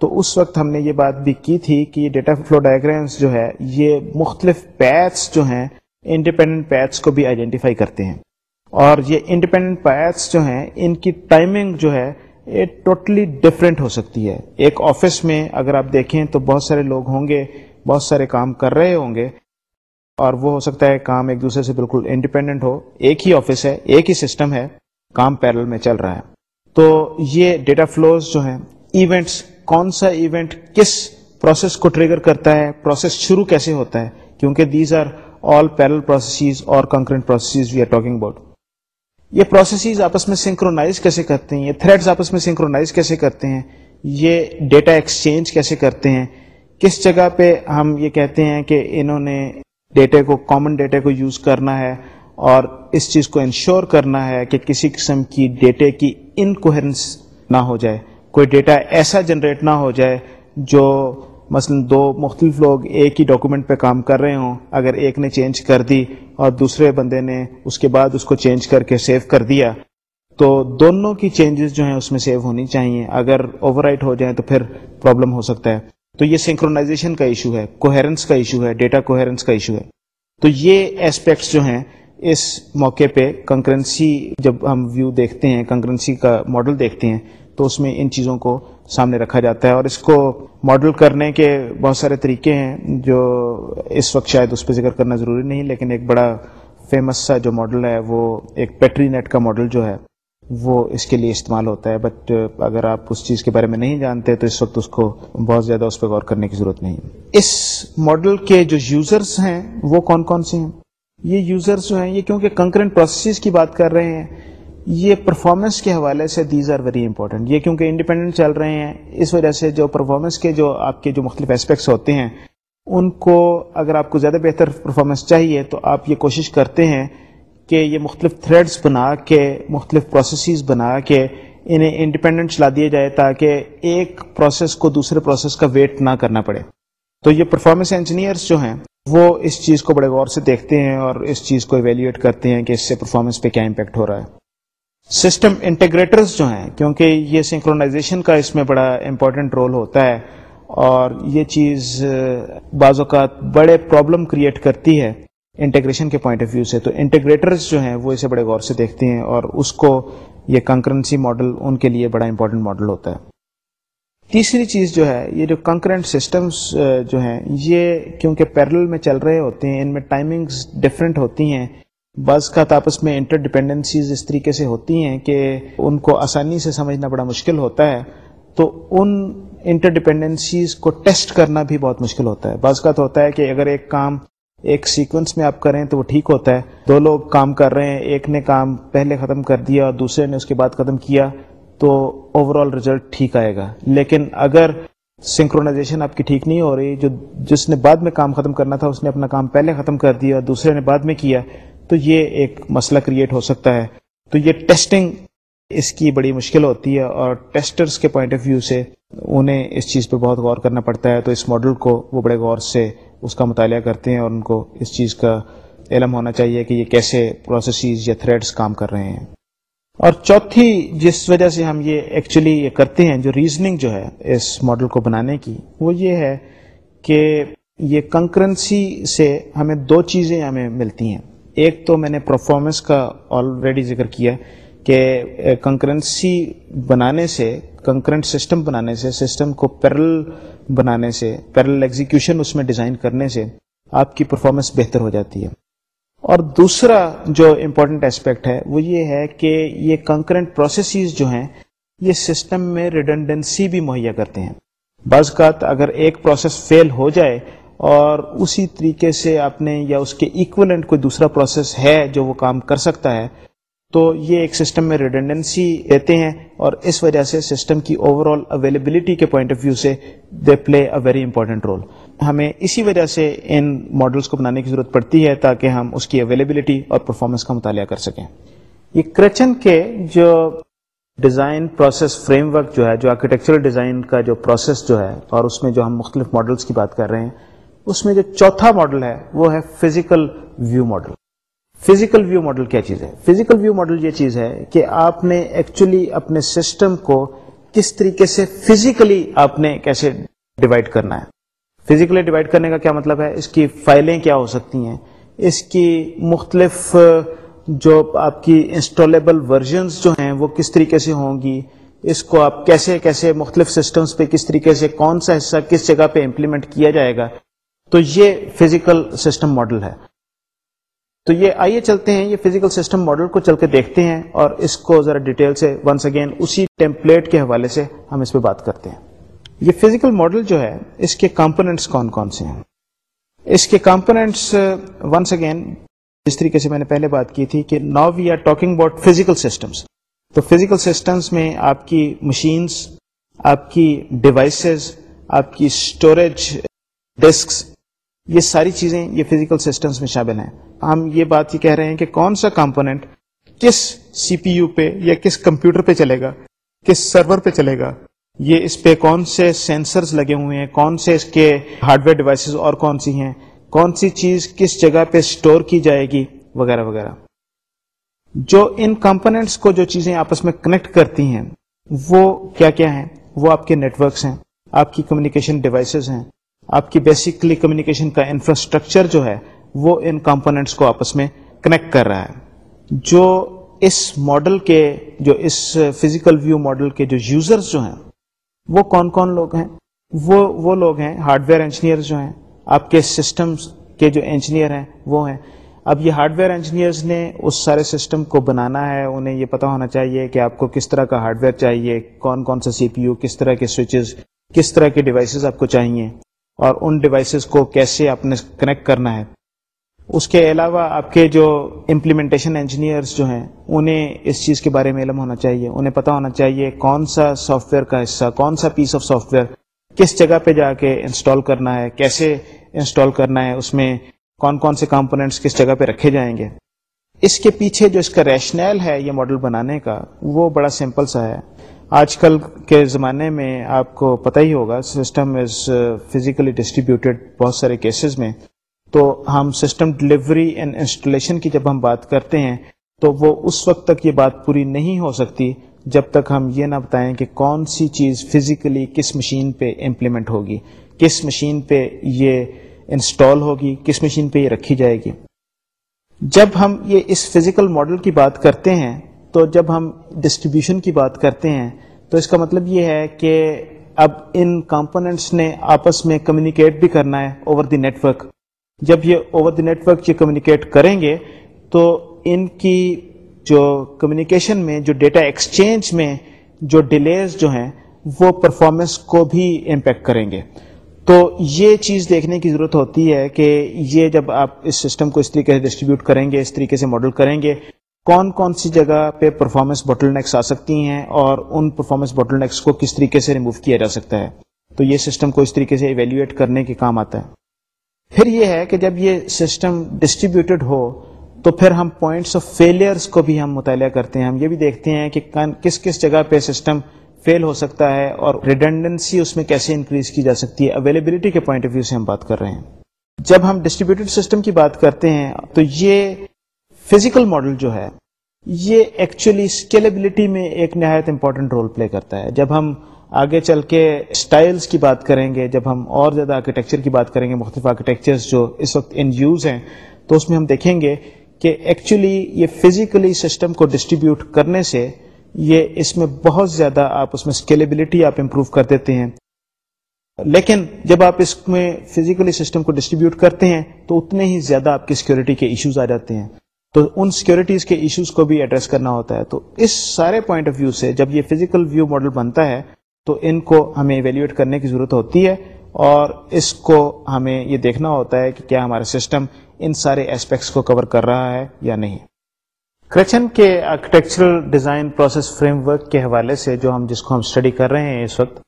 تو اس وقت ہم نے یہ بات بھی کی تھی کہ یہ ڈیٹا فلو ڈائگرامس جو ہے، یہ مختلف پیتھس جو ہیں انڈیپینڈنٹ پیتھس کو بھی آئیڈینٹیفائی کرتے ہیں۔ اور یہ انڈیپینڈنٹ پیتھس جو ہیں، ان کی ٹائمنگ جو ہے، یہ ٹوٹلی ڈفرینٹ ہو سکتی ہے۔ ایک آفس میں اگر آپ دیکھیں تو بہت سارے لوگ ہوں گے، بہت سارے کام کر رہے ہوں گے، اور وہ ہو سکتا ہے کام ایک دوسرے سے بالکل انڈیپینڈنٹ ہو۔ ایک ہی آفس ہے، ایک ہی سسٹم ہے، کام پیرل میں چل رہا ہے۔ تو یہ ڈیٹا فلوز جو ہیں ایونٹس کون سا ایونٹ کس پروسیس کو ٹریگر کرتا ہے پروسیس شروع کیسے ہوتا ہے، کیونکہ these are all parallel processes اور concurrent processes we are talking about یہ پروسیسز آپس میں سنکرونائز کیسے کرتے ہیں، یہ تھریڈز آپس میں سنکرونائز کیسے کرتے ہیں، یہ ڈیٹا ایکسچینج کیسے کرتے ہیں، کس جگہ پہ ہم یہ کہتے ہیں کہ انہوں نے ڈیٹے کو کامن ڈیٹے کو یوز کرنا ہے اور اس چیز کو انشور کرنا ہے کہ کسی قسم کی ڈیٹے کی انکوہرنس نہ ہو جائے. کوئی ڈیٹا ایسا جنریٹ نہ ہو جائے جو مثلا دو مختلف لوگ ایک ہی ڈاکومنٹ پہ کام کر رہے ہوں، اگر ایک نے چینج کر دی اور دوسرے بندے نے اس کے بعد اس کو چینج کر کے سیو کر دیا، تو دونوں کی چینجز جو ہیں اس میں سیو ہونی چاہیے اگر اوور رائٹ ہو جائیں تو پھر پرابلم ہو سکتا ہے۔ تو یہ سنکرونائزیشن کا ایشو ہے کوہرنس کا ایشو ہے ڈیٹا کوہرنس کا ایشو ہے۔ تو یہ ایسپیکٹس جو ہیں اس موقع پہ کنکرنسی جب ہم ویو دیکھتے ہیں کنکرنسی کا ماڈل دیکھتے ہیں تو اس میں ان چیزوں کو سامنے رکھا جاتا ہے اور اس کو ماڈل کرنے کے بہت سارے طریقے ہیں جو اس وقت شاید اس پہ ذکر کرنا ضروری نہیں، لیکن ایک بڑا فیمس سا جو ماڈل ہے، وہ ایک پیٹری نیٹ کا ماڈل جو ہے، وہ اس کے لیے استعمال ہوتا ہے۔ بٹ اگر آپ اس چیز کے بارے میں نہیں جانتے، تو اس وقت اس کو بہت زیادہ اس پہ غور کرنے کی ضرورت نہیں اس ماڈل کے جو یوزرس ہیں، وہ کون کون سے ہیں؟ یہ یوزرس جو ہیں، یہ کیونکہ کنکرنٹ پروسیس کی بات کر رہے ہیں یہ پرفارمنس کے حوالے سے دیز آر ویری امپورٹنٹ یہ کیونکہ انڈیپینڈنٹ چل رہے ہیں، اس وجہ سے جو پرفارمنس کے جو آپ کے جو مختلف اسپیکٹس ہوتے ہیں، ان کو اگر آپ کو زیادہ بہتر پرفارمنس چاہیے تو آپ یہ کوشش کرتے ہیں کہ یہ مختلف تھریڈس بنا کے، مختلف پروسیسز بنا کے انہیں انڈیپینڈنٹ چلا دیا جائے تاکہ ایک پروسیس کو دوسرے پروسیس کا ویٹ نہ کرنا پڑے۔ تو یہ پرفارمنس انجینئرس جو ہیں، وہ اس چیز کو بڑے غور سے دیکھتے ہیں اور اس چیز کو ایویلیویٹ کرتے ہیں کہ اس سے پرفارمنس پہ کیا امپیکٹ ہو رہا ہے۔ سسٹم انٹیگریٹرز جو ہیں، کیونکہ یہ سنکرونائزیشن کا اس میں بڑا امپورٹنٹ رول ہوتا ہے اور یہ چیز بعض اوقات بڑے پرابلم کریٹ کرتی ہے انٹیگریشن کے پوائنٹ آف ویو سے۔ تو انٹیگریٹرز جو ہیں، وہ اسے بڑے غور سے دیکھتے ہیں اور اس کو یہ کنکرنسی ماڈل ان کے لیے بڑا امپورٹنٹ ماڈل ہوتا ہے۔ تیسری چیز جو ہے، یہ جو کنکرنٹ سسٹمز جو ہیں، یہ کیونکہ پیرل میں چل رہے ہوتے ہیں، ان میں ٹائمنگز ڈفرینٹ ہوتی ہیں۔ بعض کا آپس میں انٹر ڈپینڈنسیز اس طریقے سے ہوتی ہیں کہ ان کو آسانی سے سمجھنا بڑا مشکل ہوتا ہے، تو ان انٹر ڈپینڈنسیز کو ٹیسٹ کرنا بھی بہت مشکل ہوتا ہے۔ بعض کا تو ہوتا ہے کہ اگر ایک کام ایک سیکوینس میں آپ کریں تو وہ ٹھیک ہوتا ہے۔ دو لوگ کام کر رہے ہیں، ایک نے کام پہلے ختم کر دیا اور دوسرے نے اس کے بعد ختم کیا، تو اوور آل ریزلٹ ٹھیک آئے گا۔ لیکن اگر سنکرونائزیشن آپ کی ٹھیک نہیں ہو رہی، جو جس نے بعد میں کام ختم کرنا تھا، اس نے اپنا کام پہلے ختم کر دیا اور دوسرے نے بعد میں کیا تو یہ ایک مسئلہ کریٹ ہو سکتا ہے۔ تو یہ ٹیسٹنگ اس کی بڑی مشکل ہوتی ہے اور ٹیسٹرز کے پوائنٹ آف ویو سے انہیں اس چیز پہ بہت غور کرنا پڑتا ہے۔ تو اس ماڈل کو وہ بڑے غور سے اس کا مطالعہ کرتے ہیں اور ان کو اس چیز کا علم ہونا چاہیے کہ یہ کیسے پروسیسز یا تھریڈس کام کر رہے ہیں۔ اور چوتھی جس وجہ سے ہم یہ ایکچولی یہ کرتے ہیں، جو ریزننگ جو ہے اس ماڈل کو بنانے کی، وہ یہ ہے کہ یہ کنکرنسی سے ہمیں دو چیزیں ہمیں ملتی ہیں۔ ایک تو میں نے پرفارمنس کا آلریڈی ذکر کیا کہ eh, کنکرنسی بنانے سے کنکرنٹ سسٹم بنانے سے سسٹم کو پیرل بنانے سے پیرل ایگزیکیوشن اس میں ڈیزائن کرنے سے آپ کی پرفارمنس بہتر ہو جاتی ہے۔ اور دوسرا جو امپورٹنٹ اسپیکٹ ہے وہ یہ ہے کہ یہ کنکرنٹ پروسیسز جو ہیں یہ سسٹم میں ریڈنڈنسی بھی مہیا کرتے ہیں۔ بعض کا اگر ایک پروسیس فیل ہو جائے اور اسی طریقے سے آپ نے یا اس کے ایکولنٹ کوئی دوسرا پروسیس ہے جو وہ کام کر سکتا ہے، تو یہ ایک سسٹم میں ریڈنڈنسی دیتے ہیں اور اس وجہ سے سسٹم کی اوور آل اویلیبلٹی کے پوائنٹ آف ویو سے they play a very important role ہمیں اسی وجہ سے ان ماڈلس کو بنانے کی ضرورت پڑتی ہے تاکہ ہم اس کی اویلیبلٹی اور پرفارمنس کا مطالعہ کر سکیں۔ یہ کرچن کے جو ڈیزائن پروسیس فریم ورک جو ہے، جو آرکیٹیکچرل ڈیزائن کا جو پروسیس جو ہے اور اس میں جو ہم مختلف ماڈلس کی بات کر رہے ہیں اس میں جو چوتھا ماڈل ہے وہ ہے physical view model physical view model کیا چیز ہے؟ فزیکل ویو ماڈل یہ چیز ہے کہ آپ نے ایکچولی اپنے سسٹم کو کس طریقے سے فزیکلی آپ نے کیسے ڈیوائڈ کرنا ہے. فزیکلی ڈیوائڈ کرنے کا کیا مطلب ہے؟ اس کی فائلیں کیا ہو سکتی ہیں؟ اس کی مختلف جو آپ کی انسٹالیبل ورژنس جو ہیں وہ کس طریقے سے ہوں گی؟ اس کو آپ کیسے کیسے مختلف سسٹمز پہ کس طریقے سے کون سا حصہ کس جگہ پہ امپلیمنٹ کیا جائے گا؟ تو یہ فزیکل سسٹم ماڈل ہے۔ تو یہ آئیے چلتے ہیں، یہ فزیکل سسٹم ماڈل کو چل کے دیکھتے ہیں اور اس کو ذرا ڈیٹیل سے ونس اگین اسی ٹیمپلیٹ کے حوالے سے ہم اس پہ بات کرتے ہیں۔ یہ فزیکل ماڈل جو ہے، اس کے کمپوننٹس کون کون سے ہیں؟ اس کے کمپوننٹس ونس اگین جس طریقے سے میں نے پہلے بات کی تھی کہ now we are talking about physical systems تو فزیکل سسٹمس میں آپ کی مشینس آپ کی ڈیوائسز آپ کی اسٹوریج ڈسکس یہ ساری چیزیں یہ فزیکل سسٹمس میں شامل ہیں۔ ہم یہ بات یہ کہہ رہے ہیں کہ کون سا کمپونیٹ کس سی پی یو پہ یا کس کمپیوٹر پہ چلے گا؟ کس سرور پہ چلے گا؟ یہ اس پہ کون سے سینسرز لگے ہوئے ہیں؟ کون سے اس کے ہارڈ ویئر ڈیوائسز اور کون سی ہیں؟ کون سی چیز کس جگہ پہ اسٹور کی جائے گی؟ وغیرہ وغیرہ۔ جو ان کمپونیٹس کو جو چیزیں آپس میں کنیکٹ کرتی ہیں، وہ کیا کیا ہیں؟ وہ آپ کے نیٹورکس ہیں، آپ کی کمیونیکیشن ڈیوائسز ہیں۔ آپ کی بیسکلی کمیونیکیشن کا انفراسٹرکچر جو ہے، وہ ان کمپوننٹس کو آپس میں کنیکٹ کر رہا ہے۔ جو اس ماڈل کے، جو اس فزیکل ویو ماڈل کے جو یوزرز جو ہیں، وہ کون کون لوگ ہیں؟ وہ وہ لوگ ہیں ہارڈ ویئر انجینئر جو ہیں۔ آپ کے سسٹمز کے جو انجینئر ہیں، وہ ہیں۔ اب یہ ہارڈ ویئر انجینئرز نے اس سارے سسٹم کو بنانا ہے، انہیں یہ پتا ہونا چاہیے کہ آپ کو کس طرح کا ہارڈ ویئر چاہیے، کون کون سا سی پی یو کس طرح کے سوئچز کس طرح کے ڈیوائسز آپ کو چاہیے۔ اور ان ڈیوائسز کو کیسے آپ نے کنیکٹ کرنا ہے۔ اس کے علاوہ آپ کے جو امپلیمنٹیشن انجینئرس جو ہیں، انہیں اس چیز کے بارے میں علم ہونا چاہیے۔ انہیں پتا ہونا چاہیے کون سا سافٹ ویئر کا حصہ، کون سا پیس آف سافٹ ویئر کس جگہ پہ جا کے انسٹال کرنا ہے، کیسے انسٹال کرنا ہے، اس میں کون کون سے کمپوننٹس کس جگہ پہ رکھے جائیں گے۔ اس کے پیچھے جو اس کا ریشنل ہے، یہ ماڈل بنانے کا، وہ بڑا سمپل سا ہے۔ آج کل کے زمانے میں آپ کو پتہ ہی ہوگا سسٹم از فزیکلی ڈسٹریبیوٹیڈ بہت سارے کیسز میں۔ تو ہم سسٹم ڈلیوری اینڈ انسٹالیشن کی جب ہم بات کرتے ہیں، تو وہ اس وقت تک یہ بات پوری نہیں ہو سکتی جب تک ہم یہ نہ بتائیں کہ کون سی چیز فزیکلی کس مشین پہ امپلیمنٹ ہوگی۔ کس مشین پہ یہ انسٹال ہوگی، کس مشین پہ یہ رکھی جائے گی۔ جب ہم یہ اس فزیکل ماڈل کی بات کرتے ہیں تو جب ہم ڈسٹریبیوشن کی بات کرتے ہیں، تو اس کا مطلب یہ ہے کہ اب ان کمپوننٹس نے آپس میں کمیونیکیٹ بھی کرنا ہے اوور دی نیٹورک جب یہ اوور دی نیٹورک یہ کمیونیکیٹ کریں گے، تو ان کی جو کمیونیکیشن میں، جو ڈیٹا ایکسچینج میں جو ڈیلیز جو ہیں، وہ پرفارمنس کو بھی امپیکٹ کریں گے۔ تو یہ چیز دیکھنے کی ضرورت ہوتی ہے کہ یہ جب آپ اس سسٹم کو اس طریقے سے ڈسٹریبیوٹ کریں گے، اس طریقے سے ماڈل کریں گے کون کون سی جگہ پہ پرفارمنس بوٹل نیکس آ سکتی ہیں اور ان پرفارمنس بوٹل نیکس کو کس طریقے سے ریموو کیا جا سکتا ہے؟ تو یہ سسٹم کو اس طریقے سے ایویلویٹ کرنے کے کام آتا ہے۔ پھر یہ ہے کہ جب یہ سسٹم ڈسٹریبیوٹیڈ ہو، تو پھر ہم پوائنٹس آف فیلئرس کو بھی ہم مطالعہ کرتے ہیں۔ ہم یہ بھی دیکھتے ہیں کہ کس کس جگہ پہ سسٹم فیل ہو سکتا ہے اور ریڈنڈنسی اس میں کیسے انکریز کی جا سکتی ہے۔ اویلیبلٹی کے پوائنٹ آف ویو سے ہم بات کر رہے ہیں۔ جب ہم ڈسٹریبیوٹیڈ سسٹم کی بات کرتے ہیں، تو یہ فزیکل ماڈل جو ہے، یہ ایکچولی اسکیلیبلٹی میں ایک نہایت امپورٹنٹ رول پلے کرتا ہے۔ جب ہم آگے چل کے اسٹائلس کی بات کریں گے، جب ہم اور زیادہ آرکیٹیکچر کی بات کریں گے، مختلف آرکیٹیکچر جو اس وقت ان یوز ہیں، تو اس میں ہم دیکھیں گے کہ ایکچولی یہ فزیکلی سسٹم کو ڈسٹریبیوٹ کرنے سے یہ اس میں بہت زیادہ آپ اس میں اسکیلیبلٹی آپ امپروو کر دیتے ہیں۔ لیکن جب آپ اس میں فزیکلی سسٹم کو ڈسٹریبیوٹ کرتے ہیں، تو اتنے ہی زیادہ آپ کی سیکورٹی کے ایشوز آ جاتے ہیں۔ تو ان سیکورٹیز کے ایشوز کو بھی ایڈریس کرنا ہوتا ہے۔ تو اس سارے پوائنٹ آف ویو سے جب یہ فزیکل ویو ماڈل بنتا ہے، تو ان کو ہمیں ایویلیویٹ کرنے کی ضرورت ہوتی ہے اور اس کو ہمیں یہ دیکھنا ہوتا ہے کہ کیا ہمارا سسٹم ان سارے ایسپیکٹس کو کور کر رہا ہے یا نہیں۔ کرچن کے architectural design process framework کے حوالے سے جو ہم جس کو ہم اسٹڈی کر رہے ہیں اس وقت،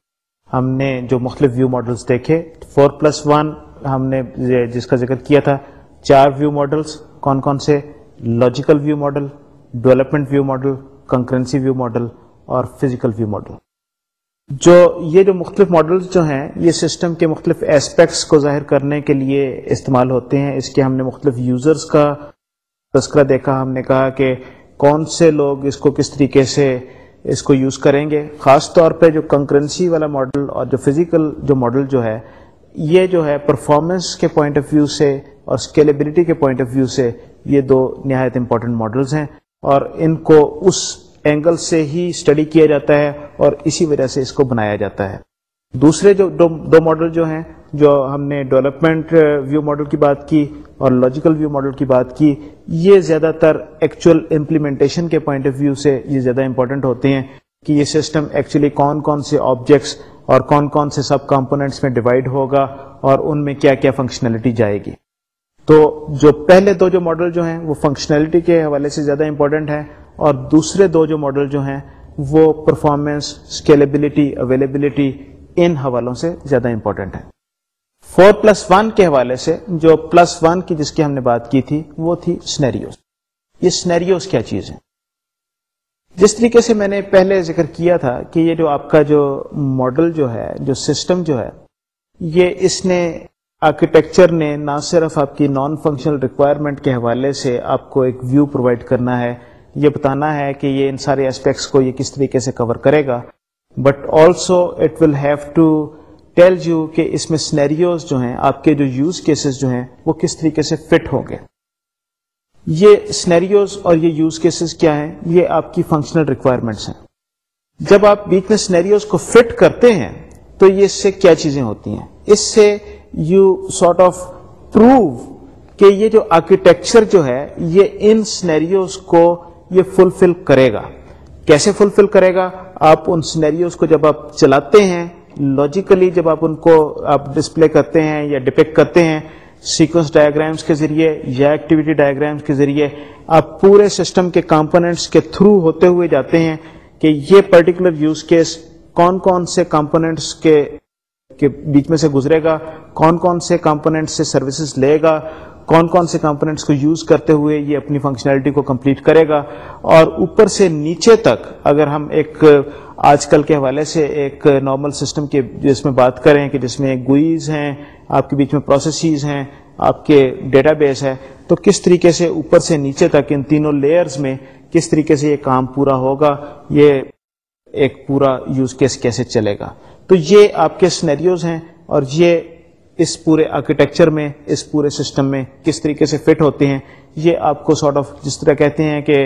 ہم نے جو مختلف ویو ماڈلس دیکھے فور پلس ون ہم نے جس کا ذکر کیا تھا، چار ویو ماڈلس کون کون سے؟ Logical view model development view model concurrency view model اور فزیکل ویو ماڈل جو یہ جو مختلف ماڈلس جو ہیں، یہ سسٹم کے مختلف ایسپیکٹس کو ظاہر کرنے کے لیے استعمال ہوتے ہیں۔ اس کے ہم نے مختلف یوزرز کا تذکرہ دیکھا۔ ہم نے کہا کہ کون سے لوگ اس کو کس طریقے سے اس کو یوز کریں گے۔ خاص طور پہ جو کنکرنسی والا ماڈل اور جو فزیکل جو ماڈل جو ہے، یہ جو ہے پرفارمنس کے پوائنٹ آف ویو سے اور اسکیلیبلٹی کے پوائنٹ آف ویو سے یہ دو نہایت امپورٹنٹ ماڈلز ہیں اور ان کو اس اینگل سے ہی اسٹڈی کیا جاتا ہے اور اسی وجہ سے اس کو بنایا جاتا ہے۔ دوسرے جو دو ماڈل جو ہیں، جو ہم نے ڈیولپمنٹ ویو ماڈل کی بات کی اور لاجیکل ویو ماڈل کی بات کی، یہ زیادہ تر ایکچوئل امپلیمنٹیشن کے پوائنٹ آف ویو سے یہ زیادہ امپورٹنٹ ہوتے ہیں کہ یہ سسٹم ایکچولی کون کون سے آبجیکٹس اور کون کون سے سب کمپوننٹس میں ڈیوائڈ ہوگا اور ان میں کیا کیا فنکشنلٹی جائے گی۔ تو جو پہلے دو جو ماڈل جو ہیں وہ فنکشنلٹی کے حوالے سے زیادہ امپورٹنٹ ہیں اور دوسرے دو جو ماڈل جو ہیں وہ پرفارمنس اسکیلیبلٹی اویلیبلٹی ان حوالوں سے زیادہ امپورٹنٹ ہے فور پلس ون کے حوالے سے جو پلس ون کی جس کی ہم نے بات کی تھی وہ تھی سنیریوز یہ سنیریوز کیا چیز ہے جس طریقے سے میں نے پہلے ذکر کیا تھا کہ یہ جو آپ کا جو ماڈل جو ہے، جو سسٹم جو ہے، یہ اس نے آرکیٹیکچر نے نہ صرف آپ کی نان فنکشنل ریکوائرمنٹ کے حوالے سے آپ کو ایک ویو پرووائڈ کرنا ہے، یہ بتانا ہے کہ یہ ان سارے اسپیکٹس کو یہ کس طریقے سے کور کرے گا۔ But also it will have to tell you کہ اس میں سنیریوز جو ہیں، آپ کے جو یوز کیسز جو ہیں، وہ کس طریقے سے فٹ ہوں گے۔ یہ سنیریوز اور یہ یوز کیسز کیا ہیں؟ یہ آپ کی فنکشنل ریکوائرمنٹس ہیں۔ جب آپ بیچ میں سنیریوز کو فٹ کرتے ہیں، تو یہ اس سے کیا چیزیں ہوتی ہیں؟ اس سے یو سارٹ آف پروو کہ یہ جو آرکیٹیکچر جو ہے، یہ ان سنیریوز کو یہ فلفل کرے گا۔ کیسے فلفل کرے گا؟ آپ ان سنیریوز کو جب آپ چلاتے ہیں لاجیکلی جب آپ ان کو آپ ڈسپلے کرتے ہیں یا ڈپیکٹ کرتے ہیں سیکوینس ڈائگرامس کے ذریعے یا ایکٹیویٹی ڈائگرامس کے ذریعے آپ پورے سسٹم کے کمپوننٹس کے تھرو ہوتے ہوئے جاتے ہیں کہ یہ پرٹیکولر یوز کیس کون کون سے کمپوننٹس کے کے بیچ میں سے گزرے گا، کون کون سے کمپوننٹس سے سروسز لے گا، کون کون سے کمپوننٹس کو یوز کرتے ہوئے یہ اپنی فنکشنلٹی کو کمپلیٹ کرے گا۔ اور اوپر سے نیچے تک اگر ہم ایک آج کل کے حوالے سے ایک نارمل سسٹم کے جس میں بات کریں کہ جس میں گوئیز ہیں، آپ کے بیچ میں پروسیسز ہیں، آپ کے ڈیٹا بیس ہے، تو کس طریقے سے اوپر سے نیچے تک ان تینوں لیئرز میں کس طریقے سے یہ کام پورا ہوگا، یہ ایک پورا یوز کیس کیسے چلے گا۔ تو یہ آپ کے سنیریوز ہیں اور یہ اس پورے آرکیٹیکچر میں، اس پورے سسٹم میں کس طریقے سے فٹ ہوتے ہیں، یہ آپ کو سارٹ آف جس طرح کہتے ہیں کہ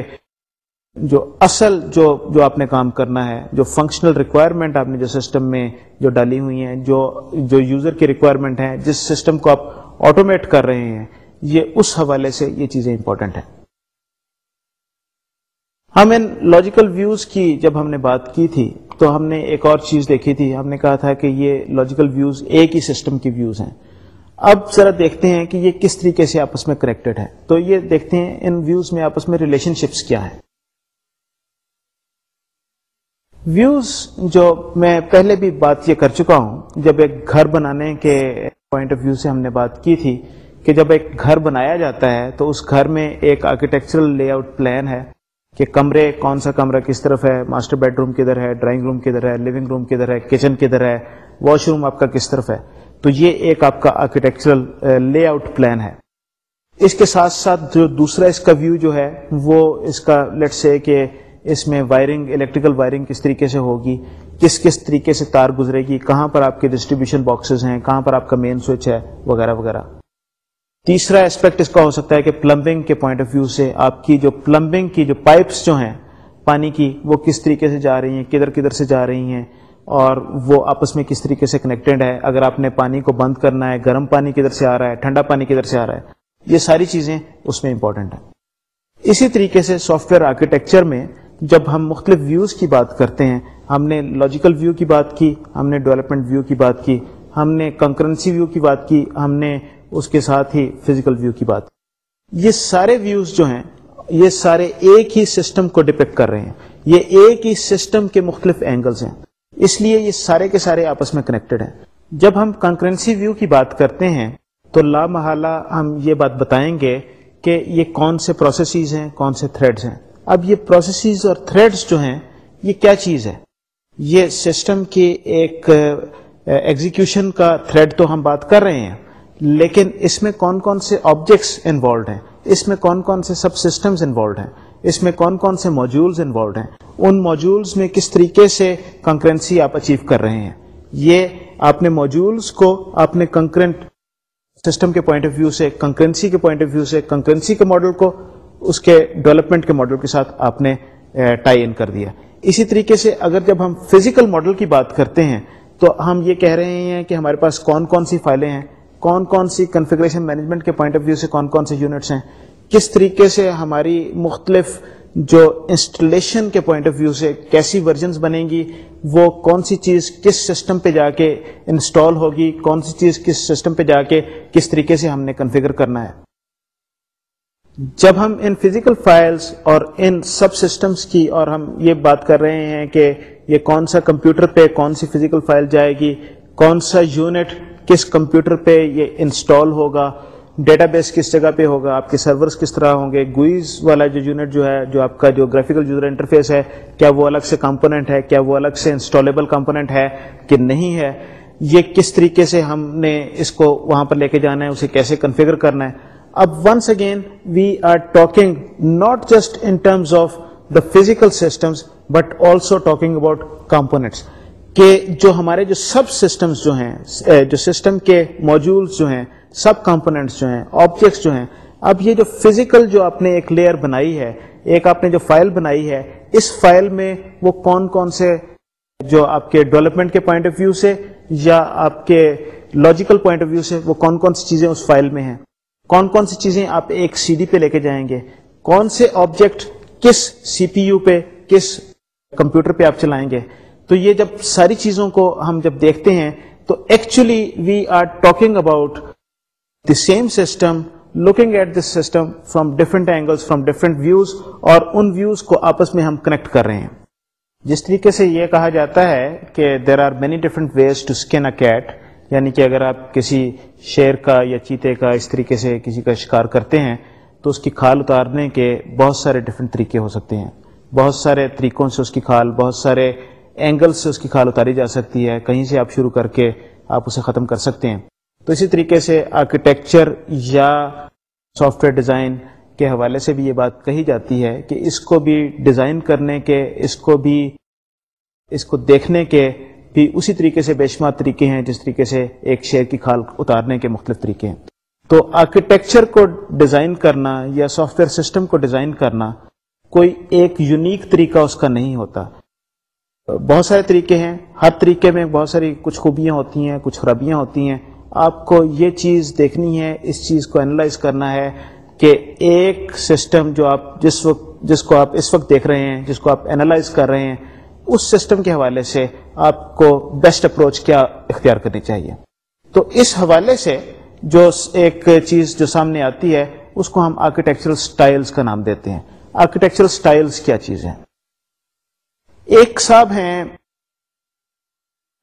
جو اصل جو جو آپ نے کام کرنا ہے، جو فنکشنل ریکوائرمنٹ آپ نے جو سسٹم میں جو ڈالی ہوئی ہیں، جو جو یوزر کی ریکوائرمنٹ ہیں، جس سسٹم کو آپ آٹومیٹ کر رہے ہیں، یہ اس حوالے سے یہ چیزیں امپورٹنٹ ہیں۔ ہم ان لاجیکل ویوز کی جب ہم نے بات کی تھی تو ہم نے ایک اور چیز دیکھی تھی۔ ہم نے کہا تھا کہ یہ لاجیکل ویوز ایک ہی سسٹم کی ویوز ہیں۔ اب ذرا دیکھتے ہیں کہ یہ کس طریقے سے آپس میں کریکٹڈ ہے۔ تو یہ دیکھتے ہیں ان ویوز میں آپس میں ریلیشن شپس کیا ہے ویوز جو میں پہلے بھی بات یہ کر چکا ہوں، جب ایک گھر بنانے کے پوائنٹ آف ویو سے ہم نے بات کی تھی کہ جب ایک گھر بنایا جاتا ہے تو اس گھر میں ایک آرکیٹیکچرل لے آؤٹ پلان ہے۔ کہ کمرے کون سا کمرہ کس طرف ہے؟ ماسٹر بیڈ روم کدھر ہے؟ ڈرائنگ روم کدھر ہے؟ لیونگ روم کدھر ہے؟ کچن کدھر ہے؟ واش روم آپ کا کس طرف ہے؟ تو یہ ایک آپ کا آرکیٹیکچرل لے آؤٹ پلان ہے۔ اس کے ساتھ ساتھ جو دوسرا اس کا ویو جو ہے، وہ اس کا لیٹ سے کہ اس میں وائرنگ الیکٹریکل وائرنگ کس طریقے سے ہوگی؟ کس کس طریقے سے تار گزرے گی؟ کہاں پر آپ کے ڈسٹریبیوشن باکسز ہیں؟ کہاں پر آپ کا مین سوئچ ہے؟ وغیرہ وغیرہ۔ تیسرا اسپیکٹ اس کا ہو سکتا ہے کہ پلمبنگ کے پوائنٹ آف ویو سے آپ کی جو پلمبنگ کی جو پائپس جو ہیں، پانی کی، وہ کس طریقے سے جا رہی ہیں، کدھر کدھر سے جا رہی ہیں، اور وہ آپس میں کس طریقے سے کنیکٹڈ ہے۔ اگر آپ نے پانی کو بند کرنا ہے، گرم پانی کدھر سے آ رہا ہے، ٹھنڈا پانی کدھر سے آ رہا ہے، یہ ساری چیزیں اس میں امپورٹنٹ ہیں۔ اسی طریقے سے سافٹ ویئر آرکیٹیکچر میں جب ہم مختلف ویوز کی بات کرتے ہیں، ہم نے لاجیکل ویو کی بات کی، ہم نے ڈیولپمنٹ ویو کی بات کی، ہم نے کنکرنسی ویو کی بات کی، ہم نے اس کے ساتھ ہی فزیکل ویو کی بات۔ یہ سارے ویوز جو ہیں، یہ سارے ایک ہی سسٹم کو ڈپیکٹ کر رہے ہیں۔ یہ ایک ہی سسٹم کے مختلف اینگلز ہیں۔ اس لیے یہ سارے کے سارے آپس میں کنیکٹڈ ہیں۔ جب ہم کنکرنسی ویو کی بات کرتے ہیں، تو لا محالہ ہم یہ بات بتائیں گے کہ یہ کون سے پروسیسز ہیں، کون سے تھریڈز ہیں۔ اب یہ پروسیسز اور تھریڈس جو ہیں، یہ کیا چیز ہے؟ یہ سسٹم کی ایک ایگزیکیوشن کا تھریڈ تو ہم بات کر رہے ہیں۔ لیکن اس میں کون کون سے آبجیکٹس انوالوڈ ہیں؟ اس میں کون کون سے سب سسٹمز انوالوڈ ہیں؟ اس میں کون کون سے موجولز انوالوڈ ہیں؟ ان موجولز میں کس طریقے سے کنکرنسی آپ اچیو کر رہے ہیں؟ یہ آپ نے موجولز کو آپ نے کنکرنٹ سسٹم کے پوائنٹ آف ویو سے کنکرنسی کے پوائنٹ آف ویو سے کنکرنسی کے ماڈل کو، اس کے ڈیولپمنٹ کے ماڈل کے ساتھ آپ نے eh, ٹائی ان کر دیا۔ اسی طریقے سے اگر جب ہم فزیکل ماڈل کی بات کرتے ہیں، تو ہم یہ کہہ رہے ہیں کہ ہمارے پاس کون کون سی فائلیں ہیں؟ کون کون سی کنفیگریشن مینجمنٹ کے پوائنٹ آف ویو سے کون کون سے یونٹس ہیں؟ کس طریقے سے ہماری مختلف جو انسٹالیشن کے پوائنٹ آف ویو سے کیسی ورژنس بنیں گی، وہ کون سی چیز کس سسٹم پہ جا کے انسٹال ہوگی، کون سی چیز کس سسٹم پہ جا کے کس طریقے سے ہم نے کنفیگر کرنا ہے؟ جب ہم ان فزیکل فائلز اور ان سب سسٹمز کی اور ہم یہ بات کر رہے ہیں کہ یہ کون سا کمپیوٹر پہ کون سی فزیکل فائل جائے گی، کون سا یونٹ کس کمپیوٹر پہ یہ انسٹال ہوگا، ڈیٹا بیس کس جگہ پہ ہوگا، آپ کے سرورز کس طرح ہوں گے گوئز والا جو یونٹ جو ہے، جو آپ کا جو گرافیکل یوزر انٹرفیس ہے، کیا وہ الگ سے کمپوننٹ ہے، کیا وہ الگ سے انسٹالیبل کمپوننٹ ہے کہ نہیں ہے، یہ کس طریقے سے ہم نے اس کو وہاں پر لے کے جانا ہے، اسے کیسے کنفیگر کرنا ہے۔ اب once again we are talking not just in terms of the physical systems but also talking about components کہ جو ہمارے جو سب سسٹمس جو ہیں جو سسٹم کے موجولس جو ہیں سب کمپونیٹس جو ہیں آبجیکٹس جو ہیں، اب یہ جو فزیکل جو آپ نے ایک لیئر بنائی ہے، ایک آپ نے جو فائل بنائی ہے، اس فائل میں وہ کون کون سے جو آپ کے ڈیولپمنٹ کے پوائنٹ آف ویو سے یا آپ کے لاجیکل پوائنٹ آف ویو سے وہ کون کون سی چیزیں اس فائل میں ہیں؟ کون کون سی چیزیں آپ ایک سی ڈی پہ لے کے جائیں گے؟ کون سے آبجیکٹ کس سی پی یو پہ، کس کمپیوٹر پہ آپ چلائیں گے؟ تو یہ جب ساری چیزوں کو ہم جب دیکھتے ہیں، تو actually we are talking about the same system looking at this system from different angle from different views اور ان ویوز کو آپس میں ہم کنیکٹ کر رہے ہیں۔ جس طریقے سے یہ کہا جاتا ہے کہ there are many different ways to skin a cat یعنی کہ اگر آپ کسی شیر کا یا چیتے کا اس طریقے سے کسی کا شکار کرتے ہیں، تو اس کی کھال اتارنے کے بہت سارے ڈفرینٹ طریقے ہو سکتے ہیں۔ بہت سارے طریقوں سے اس کی کھال، بہت سارے اینگل سے اس کی کھال اتاری جا سکتی ہے، کہیں سے آپ شروع کر کے آپ اسے ختم کر سکتے ہیں۔ تو اسی طریقے سے آرکیٹیکچر یا سافٹ ویئر ڈیزائن کے حوالے سے بھی یہ بات کہی جاتی ہے کہ اس کو بھی ڈیزائن کرنے کے، اس کو بھی، اس کو دیکھنے کے بھی اسی طریقے سے بے شمار طریقے ہیں، جس طریقے سے ایک شیئر کی کھال اتارنے کے مختلف طریقے ہیں۔ تو آرکیٹیکچر کو ڈیزائن کرنا یا سافٹ ویئر سسٹم کو ڈیزائن کرنا کوئی ایک یونیک طریقہ اس کا نہیں ہوتا۔ بہت سارے طریقے ہیں۔ ہر طریقے میں بہت ساری کچھ خوبیاں ہوتی ہیں، کچھ خرابیاں ہوتی ہیں۔ آپ کو یہ چیز دیکھنی ہے، اس چیز کو انالائز کرنا ہے کہ ایک سسٹم جو آپ جس وقت جس کو آپ اس وقت دیکھ رہے ہیں، جس کو آپ انالائز کر رہے ہیں، اس سسٹم کے حوالے سے آپ کو بیسٹ اپروچ کیا اختیار کرنی چاہیے۔ تو اس حوالے سے جو ایک چیز جو سامنے آتی ہے، اس کو ہم آرکیٹیکچرل سٹائلز کا نام دیتے ہیں۔ آرکیٹیکچرل سٹائلز کیا چیز ہیں ایک صاحب ہیں،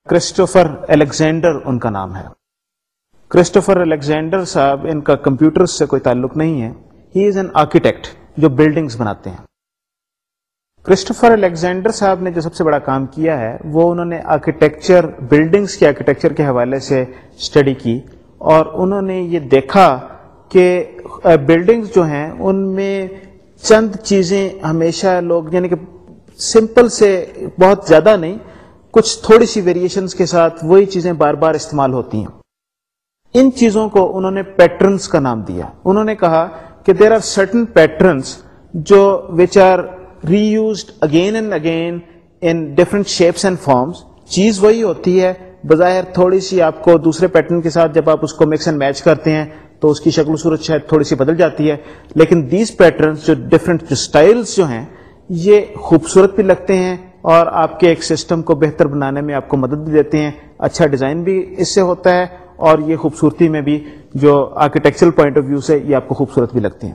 کرسٹوفر الیگزینڈر ان کا نام ہے۔ کرسٹوفر الیگزینڈر صاحب ان کا کمپیوٹر سے کوئی تعلق نہیں ہے۔ ہی از این آرکیٹیکٹ جو بلڈنگز بناتے ہیں۔ کرسٹوفر الیگزینڈر صاحب نے جو سب سے بڑا کام کیا ہے، وہ انہوں نے آرکیٹیکچر بلڈنگس کے آرکیٹیکچر کے حوالے سے اسٹڈی کی۔ اور انہوں نے یہ دیکھا کہ بلڈنگز جو ہیں، ان میں چند چیزیں ہمیشہ لوگ یعنی کہ سمپل سے بہت زیادہ نہیں، کچھ تھوڑی سی ویریشنز کے ساتھ وہی چیزیں بار بار استعمال ہوتی ہیں۔ ان چیزوں کو انہوں نے پیٹرنس کا نام دیا۔ انہوں نے کہا کہ دیر آر سرٹن پیٹرنس جو which are reused again and again in different shapes and forms چیز وہی ہوتی ہے، بظاہر تھوڑی سی آپ کو دوسرے پیٹرن کے ساتھ جب آپ اس کو مکس اینڈ میچ کرتے ہیں تو اس کی شکل و صورت شاید تھوڑی سی بدل جاتی ہے۔ لیکن دیز پیٹرنس جو ڈفرنٹ جو اسٹائلس جو ہیں یہ خوبصورت بھی لگتے ہیں اور آپ کے ایک سسٹم کو بہتر بنانے میں آپ کو مدد بھی دیتے ہیں اچھا ڈیزائن بھی اس سے ہوتا ہے اور یہ خوبصورتی میں بھی جو آرکیٹیکچرل پوائنٹ آف ویو سے یہ آپ کو خوبصورت بھی لگتے ہیں۔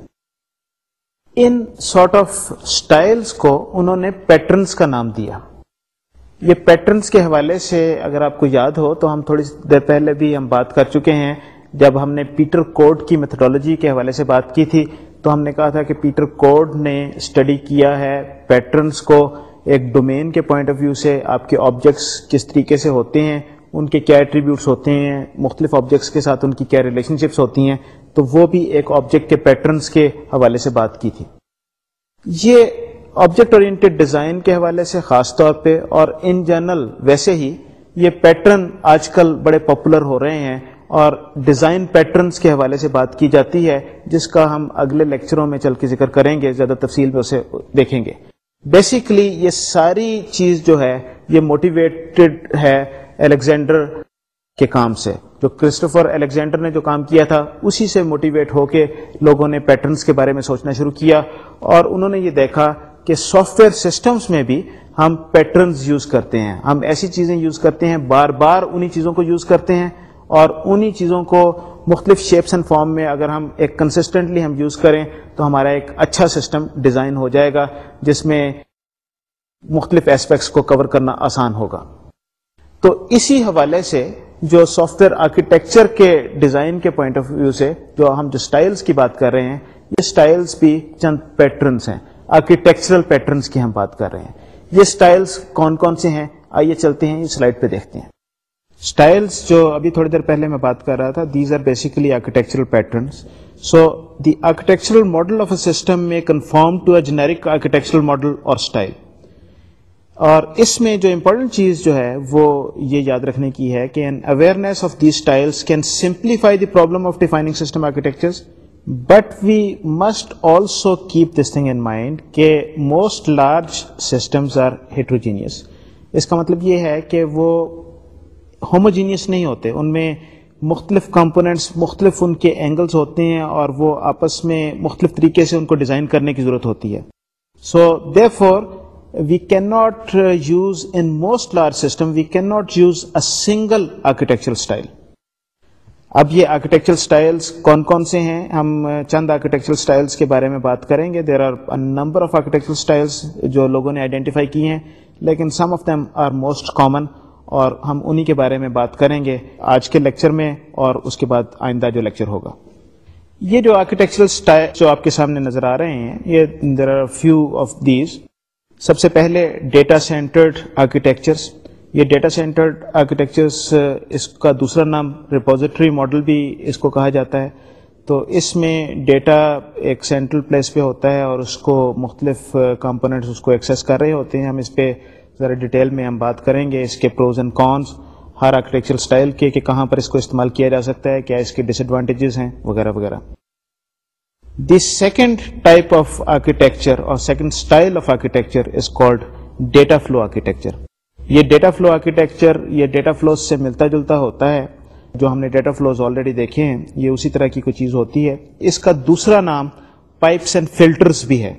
ان سارٹ آف اسٹائلس کو انہوں نے پیٹرنس کا نام دیا۔ یہ پیٹرنس کے حوالے سے اگر آپ کو یاد ہو تو ہم تھوڑی دیر پہلے بھی ہم بات کر چکے ہیں۔ جب ہم نے پیٹر کوڈ کی میتھڈالوجی کے حوالے سے بات کی تھی تو ہم نے کہا تھا کہ پیٹر کوڈ نے اسٹڈی کیا ہے پیٹرنس کو ایک ڈومین کے پوائنٹ آف ویو سے آپ کے آبجیکٹس کس طریقے سے ہوتے ہیں، ان کے کیا ایٹریبیوٹس ہوتے ہیں، مختلف آبجیکٹس کے ساتھ ان کی کیا ریلیشن شپس ہوتی ہیں۔ تو وہ بھی ایک آبجیکٹ کے پیٹرنس کے حوالے سے بات کی تھی۔ یہ آبجیکٹ اورینٹیڈ ڈیزائن کے حوالے سے خاص طور پہ اور ان جنرل ویسے ہی یہ پیٹرن آج کل بڑے پاپولر ہو رہے ہیں۔ اور ڈیزائن پیٹرنس کے حوالے سے بات کی جاتی ہے، جس کا ہم اگلے لیکچروں میں چل کے ذکر کریں گے، زیادہ تفصیل میں اسے دیکھیں گے۔ بیسیکلی یہ ساری چیز جو ہے، یہ موٹیویٹڈ ہے الیگزینڈر کے کام سے۔ جو کرسٹوفر الیگزینڈر نے جو کام کیا تھا، اسی سے موٹیویٹ ہو کے لوگوں نے پیٹرنس کے بارے میں سوچنا شروع کیا۔ اور انہوں نے یہ دیکھا کہ سافٹ ویئر سسٹمس میں بھی ہم پیٹرنز یوز کرتے ہیں۔ ہم ایسی چیزیں یوز کرتے ہیں، بار بار انہی چیزوں کو یوز کرتے ہیں۔ اور انہی چیزوں کو مختلف شیپس اینڈ فارم میں اگر ہم ایک کنسسٹنٹلی ہم یوز کریں تو ہمارا ایک اچھا سسٹم ڈیزائن ہو جائے گا، جس میں مختلف ایسپیکٹس کو کور کرنا آسان ہوگا۔ تو اسی حوالے سے جو سافٹ ویئر آرکیٹیکچر کے ڈیزائن کے پوائنٹ آف ویو سے جو ہم جو سٹائلز کی بات کر رہے ہیں، یہ سٹائلز بھی چند پیٹرنس ہیں۔ آرکیٹیکچرل پیٹرنس کی ہم بات کر رہے ہیں۔ یہ سٹائلز کون کون سے ہیں؟ آئیے چلتے ہیں، یہ سلائڈ پہ دیکھتے ہیں۔ اسٹائلس جو ابھی تھوڑی دیر پہلے میں بات کر رہا تھا these are basically architectural patterns so the architectural model of a system may conform to a generic architectural model اور اسٹائل اور اس میں جو امپورٹنٹ چیز جو ہے، وہ یہ یاد رکھنے کی ہے کہ an awareness of the styles can simplify the problem of defining system architecture but we must also keep this thing in mind کہ most large systems are heterogeneous اس کا مطلب یہ ہے کہ وہ ہوموجینئس نہیں ہوتے، ان میں مختلف کمپوننٹس مختلف ان کے اینگلس ہوتے ہیں اور وہ آپس میں مختلف طریقے سے ان کو ڈیزائن کرنے کی ضرورت ہوتی ہے۔ So therefore we can not use in most large system we can not use a single architectural style اب یہ آرکیٹیکچرل اسٹائلس کون کون سے ہیں؟ ہم uh, چند آرکیٹیکچرل اسٹائلس کے بارے میں بات کریں گے۔ There are number of architectural styles جو لوگوں نے آئیڈینٹیفائی کی ہیں، لیکن some of them are most common اور ہم انہی کے بارے میں بات کریں گے آج کے لیکچر میں اور اس کے بعد آئندہ جو لیکچر ہوگا۔ یہ جو آرکیٹیکچرل اسٹائل جو آپ کے سامنے نظر آ رہے ہیں، یہ there are few of these سب سے پہلے ڈیٹا سینٹرڈ آرکیٹیکچرس یہ ڈیٹا سینٹرڈ آرکیٹیکچرس اس کا دوسرا نام ریپوزیٹری ماڈل بھی اس کو کہا جاتا ہے۔ تو اس میں ڈیٹا ایک سینٹرل پلیس پہ ہوتا ہے اور اس کو مختلف کمپوننٹس اس کو ایکسیس کر رہے ہوتے ہیں۔ ہم اس پہ ذرا ڈیٹیل میں ہم بات کریں گے اس کے پروز اینڈ کونس ہر آرکیٹیکچر اسٹائل کے کہ کہاں پر اس کو استعمال کیا جا سکتا ہے، کیا اس کے ڈس ایڈوانٹیجز ہیں، وغیرہ وغیرہ۔ The second type of architecture اور second style of architecture is called data flow architecture یہ ڈیٹا فلو آرکیٹیکچر یہ ڈیٹا فلوز سے ملتا جلتا ہوتا ہے، جو ہم نے ڈیٹا فلوز آلریڈی دیکھے ہیں، یہ اسی طرح کی کوئی چیز ہوتی ہے۔ اس کا دوسرا نام پائپس اینڈ فلٹرز بھی ہے۔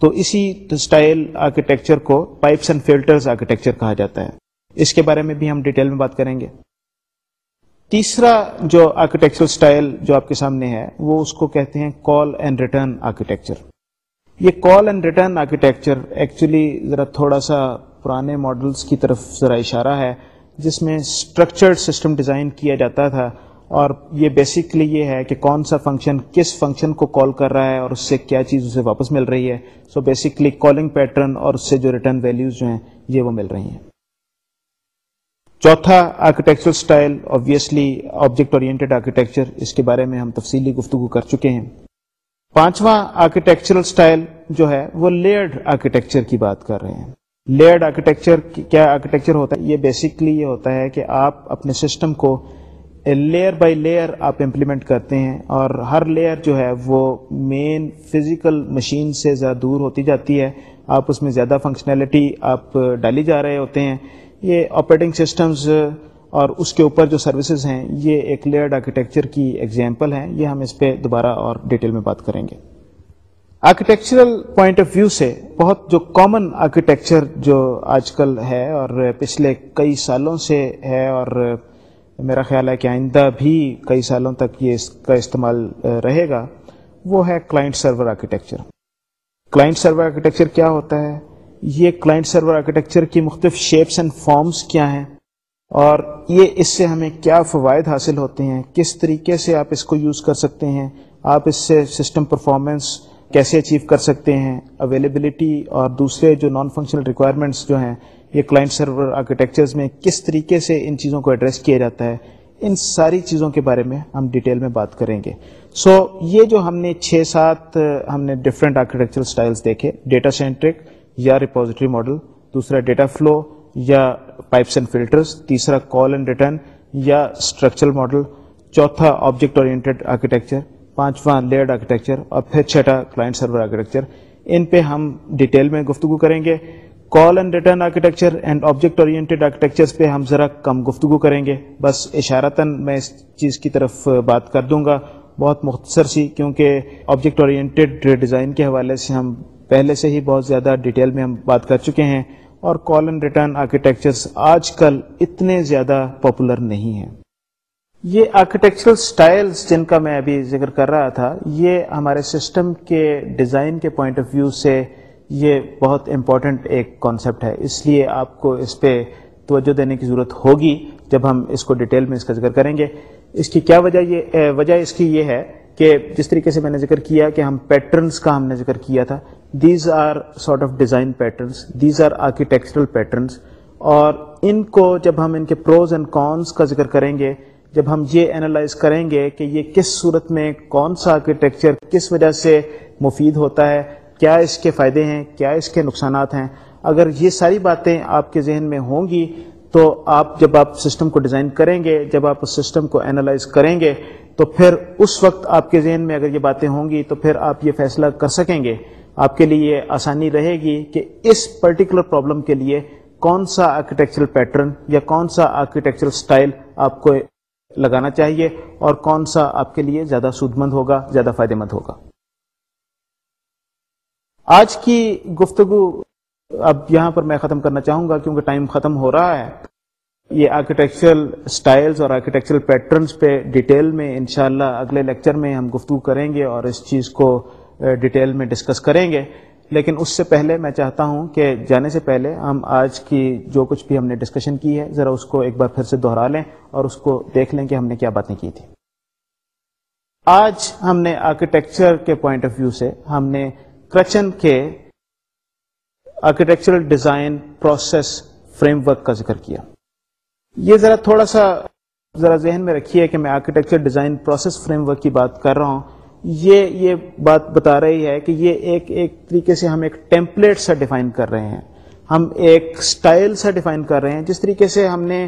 تو اسی اسٹائل آرکیٹیکچر کو پائپس اینڈ فلٹرز آرکیٹیکچر کہا جاتا ہے۔ اس کے بارے میں بھی ہم ڈیٹیل میں بات کریں گے۔ تیسرا جو آرکیٹیکچر اسٹائل جو آپ کے سامنے ہے، وہ اس کو کہتے ہیں کال اینڈ ریٹرن آرکیٹیکچر یہ call and return architecture actually ذرا تھوڑا سا پرانے ماڈلس کی طرف ذرا اشارہ ہے، جس میں اسٹرکچرڈ سسٹم ڈیزائن کیا جاتا تھا۔ اور یہ بیسکلی یہ ہے کہ کون سا فنکشن کس فنکشن کو کال کر رہا ہے اور اس سے کیا چیز اسے واپس مل رہی ہے۔ سو بیسکلی کالنگ پیٹرن اور اس سے جو ریٹرن ویلیوز جو ہیں، یہ وہ مل رہی ہیں۔ چوتھا architecture style obviously object oriented architecture اس کے بارے میں ہم تفصیلی گفتگو کر چکے ہیں۔ پانچواں آرکیٹیکچرل اسٹائل جو ہے، وہ لیئرڈ آرکیٹیکچر کی بات کر رہے ہیں۔ لیئرڈ آرکیٹیکچر کیا آرکیٹیکچر ہوتا ہے؟ یہ بیسکلی یہ ہوتا ہے کہ آپ اپنے سسٹم کو لیئر بائی لیئر آپ امپلیمنٹ کرتے ہیں اور ہر لیئر جو ہے وہ مین فزیکل مشین سے زیادہ دور ہوتی جاتی ہے۔ آپ اس میں زیادہ فنکشنلٹی آپ ڈالی جا رہے ہوتے ہیں۔ یہ آپریٹنگ سسٹمز اور اس کے اوپر جو سروسز ہیں، یہ ایک لیئرڈ آرکیٹیکچر کی ایگزامپل ہیں۔ یہ ہم اس پہ دوبارہ اور ڈیٹیل میں بات کریں گے۔ آرکیٹیکچرل پوائنٹ آف ویو سے بہت جو کامن آرکیٹیکچر جو آج کل ہے اور پچھلے کئی سالوں سے ہے اور میرا خیال ہے کہ آئندہ بھی کئی سالوں تک یہ اس کا استعمال رہے گا، وہ ہے client server architecture client server architecture کیا ہوتا ہے؟ یہ کلائنٹ سرور آرکیٹیکچر کی مختلف شیپس اینڈ فارمز کیا ہیں؟ اور یہ اس سے ہمیں کیا فوائد حاصل ہوتے ہیں؟ کس طریقے سے آپ اس کو یوز کر سکتے ہیں؟ آپ اس سے سسٹم پرفارمنس کیسے اچیو کر سکتے ہیں؟ اویلیبلٹی اور دوسرے جو نان فنکشنل ریکوائرمنٹس جو ہیں یہ کلائنٹ سرور آرکیٹیکچرز میں کس طریقے سے ان چیزوں کو ایڈریس کیا جاتا ہے ان ساری چیزوں کے بارے میں ہم ڈیٹیل میں بات کریں گے۔ سو so, یہ جو ہم نے چھ سات ہم نے ڈفرینٹ آرکیٹیکچر اسٹائلس دیکھے ڈیٹا سینٹرک یا ریپوزیٹری ماڈل دوسرا ڈیٹا فلو یا پائپس اینڈ فلٹرس تیسرا کال اینڈ ریٹرن یا اسٹرکچرل ماڈل چوتھا آبجیکٹ اورینٹیڈ آرکیٹیکچر پانچواں لیئرڈ آرکیٹیکچر اور پھر چھٹا کلائنٹ سرور آرکیٹیکچر ان پہ ہم ڈیٹیل میں گفتگو کریں گے۔ Call and return architecture and object oriented architecture پہ ہم ذرا کم گفتگو کریں گے۔ بس اشارتاً میں اس چیز کی طرف بات کر دوں گا۔ بہت مختصر سی، کیونکہ آبجیکٹ اورینٹیڈ ڈیزائن کے حوالے سے ہم پہلے سے ہی بہت زیادہ ڈیٹیل میں ہم بات کر چکے ہیں۔ اور کال اینڈ ریٹرن آرکیٹیکچرس آج کل اتنے زیادہ پاپولر نہیں ہیں۔ یہ آرکیٹیکچرل سٹائلز جن کا میں ابھی ذکر کر رہا تھا، یہ ہمارے سسٹم کے ڈیزائن کے پوائنٹ آف ویو سے یہ بہت امپورٹنٹ ایک کانسیپٹ ہے۔ اس لیے آپ کو اس پہ توجہ دینے کی ضرورت ہوگی جب ہم اس کو ڈیٹیل میں اس کا ذکر کریں گے۔ اس کی کیا وجہ یہ وجہ اس کی یہ ہے کہ جس طریقے سے میں نے ذکر کیا کہ ہم پیٹرنس کا ہم نے ذکر کیا تھا۔ These are sort of design patterns these are architectural patterns اور ان کو جب ہم ان کے پروز اینڈ کونس کا ذکر کریں گے، جب ہم یہ اینالائز کریں گے کہ یہ کس صورت میں کون سا آرکیٹیکچر کس وجہ سے مفید ہوتا ہے کیا اس کے فائدے ہیں، کیا اس کے نقصانات ہیں؟ اگر یہ ساری باتیں آپ کے ذہن میں ہوں گی، تو آپ جب آپ سسٹم کو ڈیزائن کریں گے، جب آپ اس سسٹم کو اینالائز کریں گے، تو پھر اس وقت آپ کے ذہن میں اگر یہ باتیں ہوں گی، تو پھر آپ یہ فیصلہ کر سکیں گے۔ آپ کے لیے یہ آسانی رہے گی کہ اس پرٹیکولر پرابلم کے لیے کون سا آرکیٹیکچرل پیٹرن یا کون سا آرکیٹیکچرل سٹائل آپ کو لگانا چاہیے اور کون سا آپ کے لیے زیادہ سود مند ہوگا، زیادہ فائدہ مند ہوگا۔ آج کی گفتگو اب یہاں پر میں ختم کرنا چاہوں گا کیونکہ ٹائم ختم ہو رہا ہے۔ یہ آرکیٹیکچرل سٹائلز اور آرکیٹیکچرل پیٹرنز پہ ڈیٹیل میں انشاءاللہ اگلے لیکچر میں ہم گفتگو کریں گے اور اس چیز کو ڈیٹیل میں ڈسکس کریں گے۔ لیکن اس سے پہلے میں چاہتا ہوں کہ جانے سے پہلے ہم آج کی جو کچھ بھی ہم نے ڈسکشن کی ہے، ذرا اس کو ایک بار پھر سے دہرا لیں اور اس کو دیکھ لیں کہ ہم نے کیا باتیں کی تھی آج ہم نے آرکیٹیکچر کے پوائنٹ آف ویو سے ہم نے کرچن کے architectural design process framework کا ذکر کیا۔ یہ ذرا تھوڑا سا ذرا ذہن میں رکھیے کہ میں architecture design process framework کی بات کر رہا ہوں۔ یہ یہ بات بتا رہی ہے کہ یہ ایک ایک طریقے سے ہم ایک ٹیمپلیٹ سا ڈیفائن کر رہے ہیں۔ ہم ایک اسٹائل سے ڈیفائن کر رہے ہیں۔ جس طریقے سے ہم نے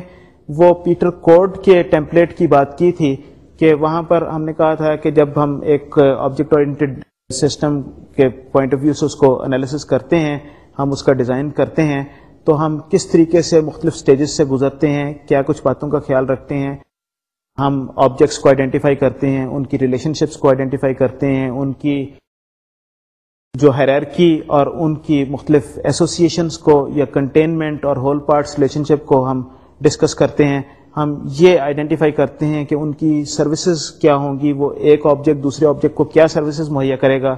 وہ پیٹر کوڈ کے ٹیمپلیٹ کی بات کی تھی کہ وہاں پر ہم نے کہا تھا کہ جب ہم ایک آبجیکٹ اورینٹیڈ سسٹم کے پوائنٹ آف ویو سے اس کو انالیسس کرتے ہیں، ہم اس کا ڈیزائن کرتے ہیں، تو ہم کس طریقے سے مختلف سٹیجز سے گزرتے ہیں، کیا کچھ باتوں کا خیال رکھتے ہیں، ہم آبجیکٹس کو آئیڈینٹیفائی کرتے ہیں، ان کی ریلیشن شپس کو آئیڈینٹیفائی کرتے ہیں، ان کی جو ہیرارکی اور ان کی مختلف ایسوسیشنس کو یا کنٹینمنٹ اور ہول پارٹس ریلیشن شپ کو ہم ڈسکس کرتے ہیں ہم یہ آئیڈینٹیفائی کرتے ہیں کہ ان کی سروسز کیا ہوں گی، وہ ایک آبجیکٹ دوسرے آبجیکٹ کو کیا سروسز مہیا کرے گا،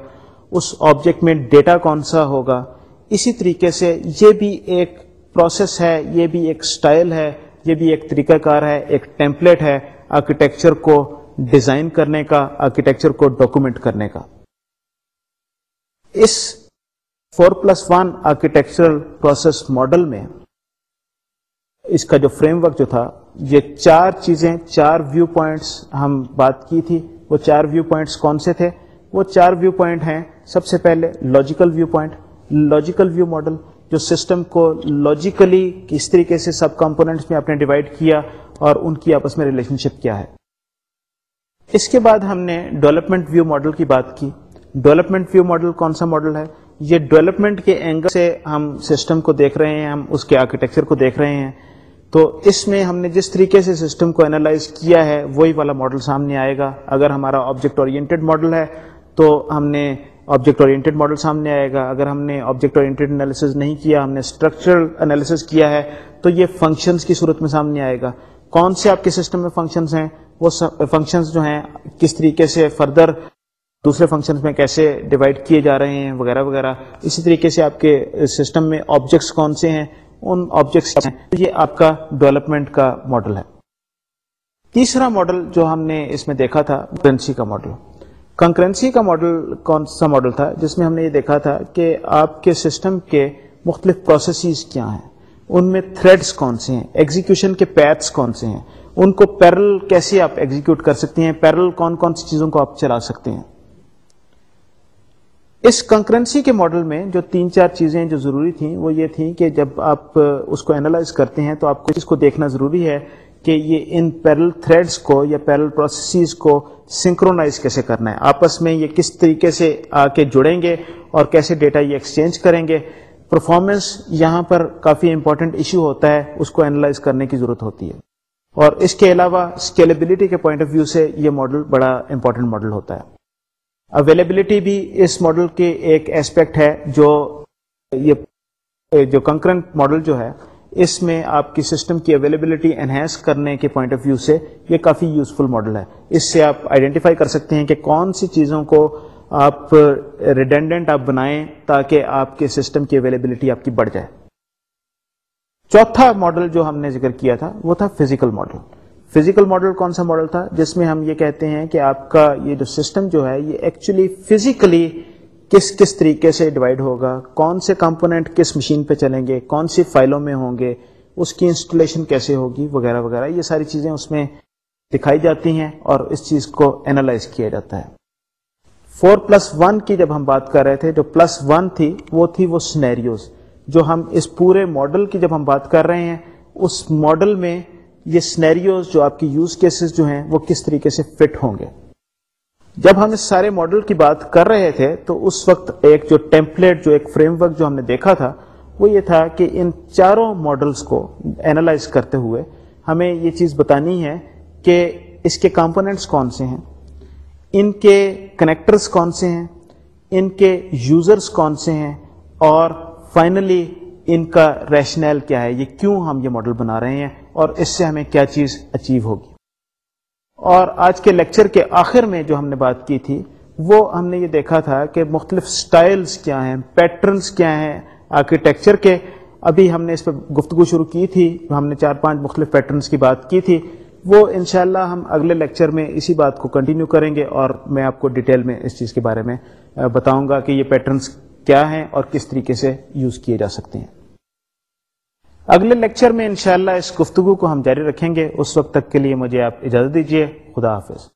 اس آبجیکٹ میں ڈیٹا کون سا ہوگا؟ اسی طریقے سے یہ بھی ایک پروسیس ہے، یہ بھی ایک سٹائل ہے، یہ بھی ایک طریقہ کار ہے، ایک ٹیمپلیٹ ہے آرکیٹیکچر کو ڈیزائن کرنے کا آرکیٹیکچر کو ڈاکومنٹ کرنے کا۔ اس four plus one architectural process model میں اس کا جو فریم ورک جو تھا یہ چار چیزیں، چار ویو پوائنٹس ہم بات کی تھی۔ وہ چار ویو پوائنٹس کون سے تھے؟ وہ چار ویو پوائنٹ ہیں سب سے پہلے logical viewpoint logical view model جو سسٹم کو لاجیکلی کس طریقے سے سب کمپوننٹس میں آپ نے ڈیوائڈ کیا اور ان کی آپس میں ریلیشن شپ کیا ہے۔ اس کے بعد ہم نے ڈیولپمنٹ ویو ماڈل کی بات کی۔ ڈیولپمنٹ ویو ماڈل کون سا ماڈل ہے؟ یہ ڈیولپمنٹ کے اینگل سے ہم سسٹم کو دیکھ رہے ہیں، ہم اس کے آرکیٹیکچر کو دیکھ رہے ہیں۔ تو اس میں ہم نے جس طریقے سے سسٹم کو اینالائز کیا ہے، وہی والا ماڈل سامنے آئے گا۔ اگر ہمارا آبجیکٹ اورینٹیڈ ماڈل ہے، تو ہم نے آبجیکٹ اورینٹیڈ ماڈل سامنے آئے گا۔ اگر ہم نے آبجیکٹ اورینٹیڈ انالیسز نہیں کیا، ہم نے اسٹرکچرل انالیسز کیا ہے، تو یہ فنکشنز کی صورت میں سامنے آئے گا۔ کون سے آپ کے سسٹم میں فنکشنز ہیں؟ وہ فنکشنز جو ہیں، کس طریقے سے فردر دوسرے فنکشن میں کیسے ڈیوائڈ کیے جا رہے ہیں، وغیرہ وغیرہ۔ اسی طریقے سے آپ کے سسٹم میں آبجیکٹس کون سے ہیں؟ ان آبجیکٹس یہ آپ کا ڈیولپمنٹ کا ماڈل ہے۔ تیسرا ماڈل جو ہم نے اس میں دیکھا تھا کرنسی کا ماڈل کنکرنسی کا ماڈل کون سا ماڈل تھا؟ جس میں ہم نے یہ دیکھا تھا کہ آپ کے سسٹم کے مختلف پروسیسز کیا ہیں۔ ان میں تھریڈس کون سے ہیں؟ ایگزیکشن کے پیتھس کون سے ہیں؟ ان کو پیرل کیسے آپ ایگزیکیوٹ کر سکتے ہیں؟ پیرل کون کون سی چیزوں کو آپ چلا سکتے ہیں؟ اس کنکرنسی کے ماڈل میں جو تین چار چیزیں جو ضروری تھیں وہ یہ تھیں کہ جب آپ اس کو اینالائز کرتے ہیں تو آپ کو اس کو دیکھنا ضروری ہے کہ یہ ان پیرل تھریڈس کو یا پیرل پروسیسز کو سنکرونائز کیسے کرنا ہے؟ آپس میں یہ کس طریقے سے آ کے جڑیں گے اور کیسے ڈیٹا یہ ایکسچینج کریں گے؟ پرفارمنس یہاں پر کافی امپورٹنٹ ایشو ہوتا ہے، اس کو اینالائز کرنے کی ضرورت ہوتی ہے۔ اور اس کے علاوہ اسکیلیبلٹی کے پوائنٹ آف ویو سے یہ ماڈل بڑا امپورٹنٹ ماڈل ہوتا ہے۔ اویلیبلٹی بھی اس ماڈل کے ایک ایسپیکٹ ہے جو یہ جو کنکرنٹ ماڈل جو ہے، اس میں آپ کی سسٹم کی اویلیبلٹی انہینس کرنے کے پوائنٹ آف ویو سے یہ کافی یوزفل ماڈل ہے۔ اس سے آپ آئیڈینٹیفائی کر سکتے ہیں کہ کون سی چیزوں کو آپ ریڈینڈنٹ آپ بنائیں تاکہ آپ کے سسٹم کی اویلیبلٹی آپ کی بڑھ جائے۔ چوتھا ماڈل جو ہم نے ذکر کیا تھا، وہ تھا فزیکل ماڈل فزیکل ماڈل کون سا ماڈل تھا جس میں ہم یہ کہتے ہیں کہ آپ کا یہ جو سسٹم جو ہے یہ ایکچولی فزیکلی کس کس طریقے سے ڈیوائڈ ہوگا؟ کون سے کمپوننٹ کس مشین پہ چلیں گے؟ کون سی فائلوں میں ہوں گے؟ اس کی انسٹالیشن کیسے ہوگی؟ وغیرہ وغیرہ، یہ ساری چیزیں اس میں دکھائی جاتی ہیں اور اس چیز کو اینالائز کیا جاتا ہے۔ فور پلس ون کی جب ہم بات کر رہے تھے، جو پلس ون تھی، وہ تھی وہ سنیریوز جو ہم اس پورے ماڈل کی جب ہم بات کر رہے ہیں، اس ماڈل میں یہ سنیریوز جو آپ کی یوز کیسز جو ہیں، وہ کس طریقے سے فٹ ہوں گے؟ جب ہم اس سارے ماڈل کی بات کر رہے تھے، تو اس وقت ایک جو ٹیمپلیٹ جو ایک فریم ورک جو ہم نے دیکھا تھا، وہ یہ تھا کہ ان چاروں ماڈلس کو اینالائز کرتے ہوئے ہمیں یہ چیز بتانی ہے کہ اس کے کمپوننٹس کون سے ہیں؟ ان کے کنیکٹرز کون سے ہیں؟ ان کے یوزرز کون سے ہیں؟ اور فائنلی ان کا ریشنل کیا ہے؟ یہ کیوں ہم یہ ماڈل بنا رہے ہیں؟ اور اس سے ہمیں کیا چیز اچیو ہوگی۔ اور آج کے لیکچر کے آخر میں جو ہم نے بات کی تھی، وہ ہم نے یہ دیکھا تھا کہ مختلف سٹائلز کیا ہیں پیٹرنز کیا ہیں آرکیٹیکچر کے۔ ابھی ہم نے اس پہ گفتگو شروع کی تھی، ہم نے چار پانچ مختلف پیٹرنز کی بات کی تھی۔ وہ انشاءاللہ ہم اگلے لیکچر میں اسی بات کو کنٹینیو کریں گے اور میں آپ کو ڈیٹیل میں اس چیز کے بارے میں بتاؤں گا کہ یہ پیٹرنز کیا ہیں اور کس طریقے سے یوز کیے جا سکتے ہیں۔ اگلے لیکچر میں انشاءاللہ اس گفتگو کو ہم جاری رکھیں گے. اس وقت تک کے لیے مجھے آپ اجازت دیجیے خدا حافظ.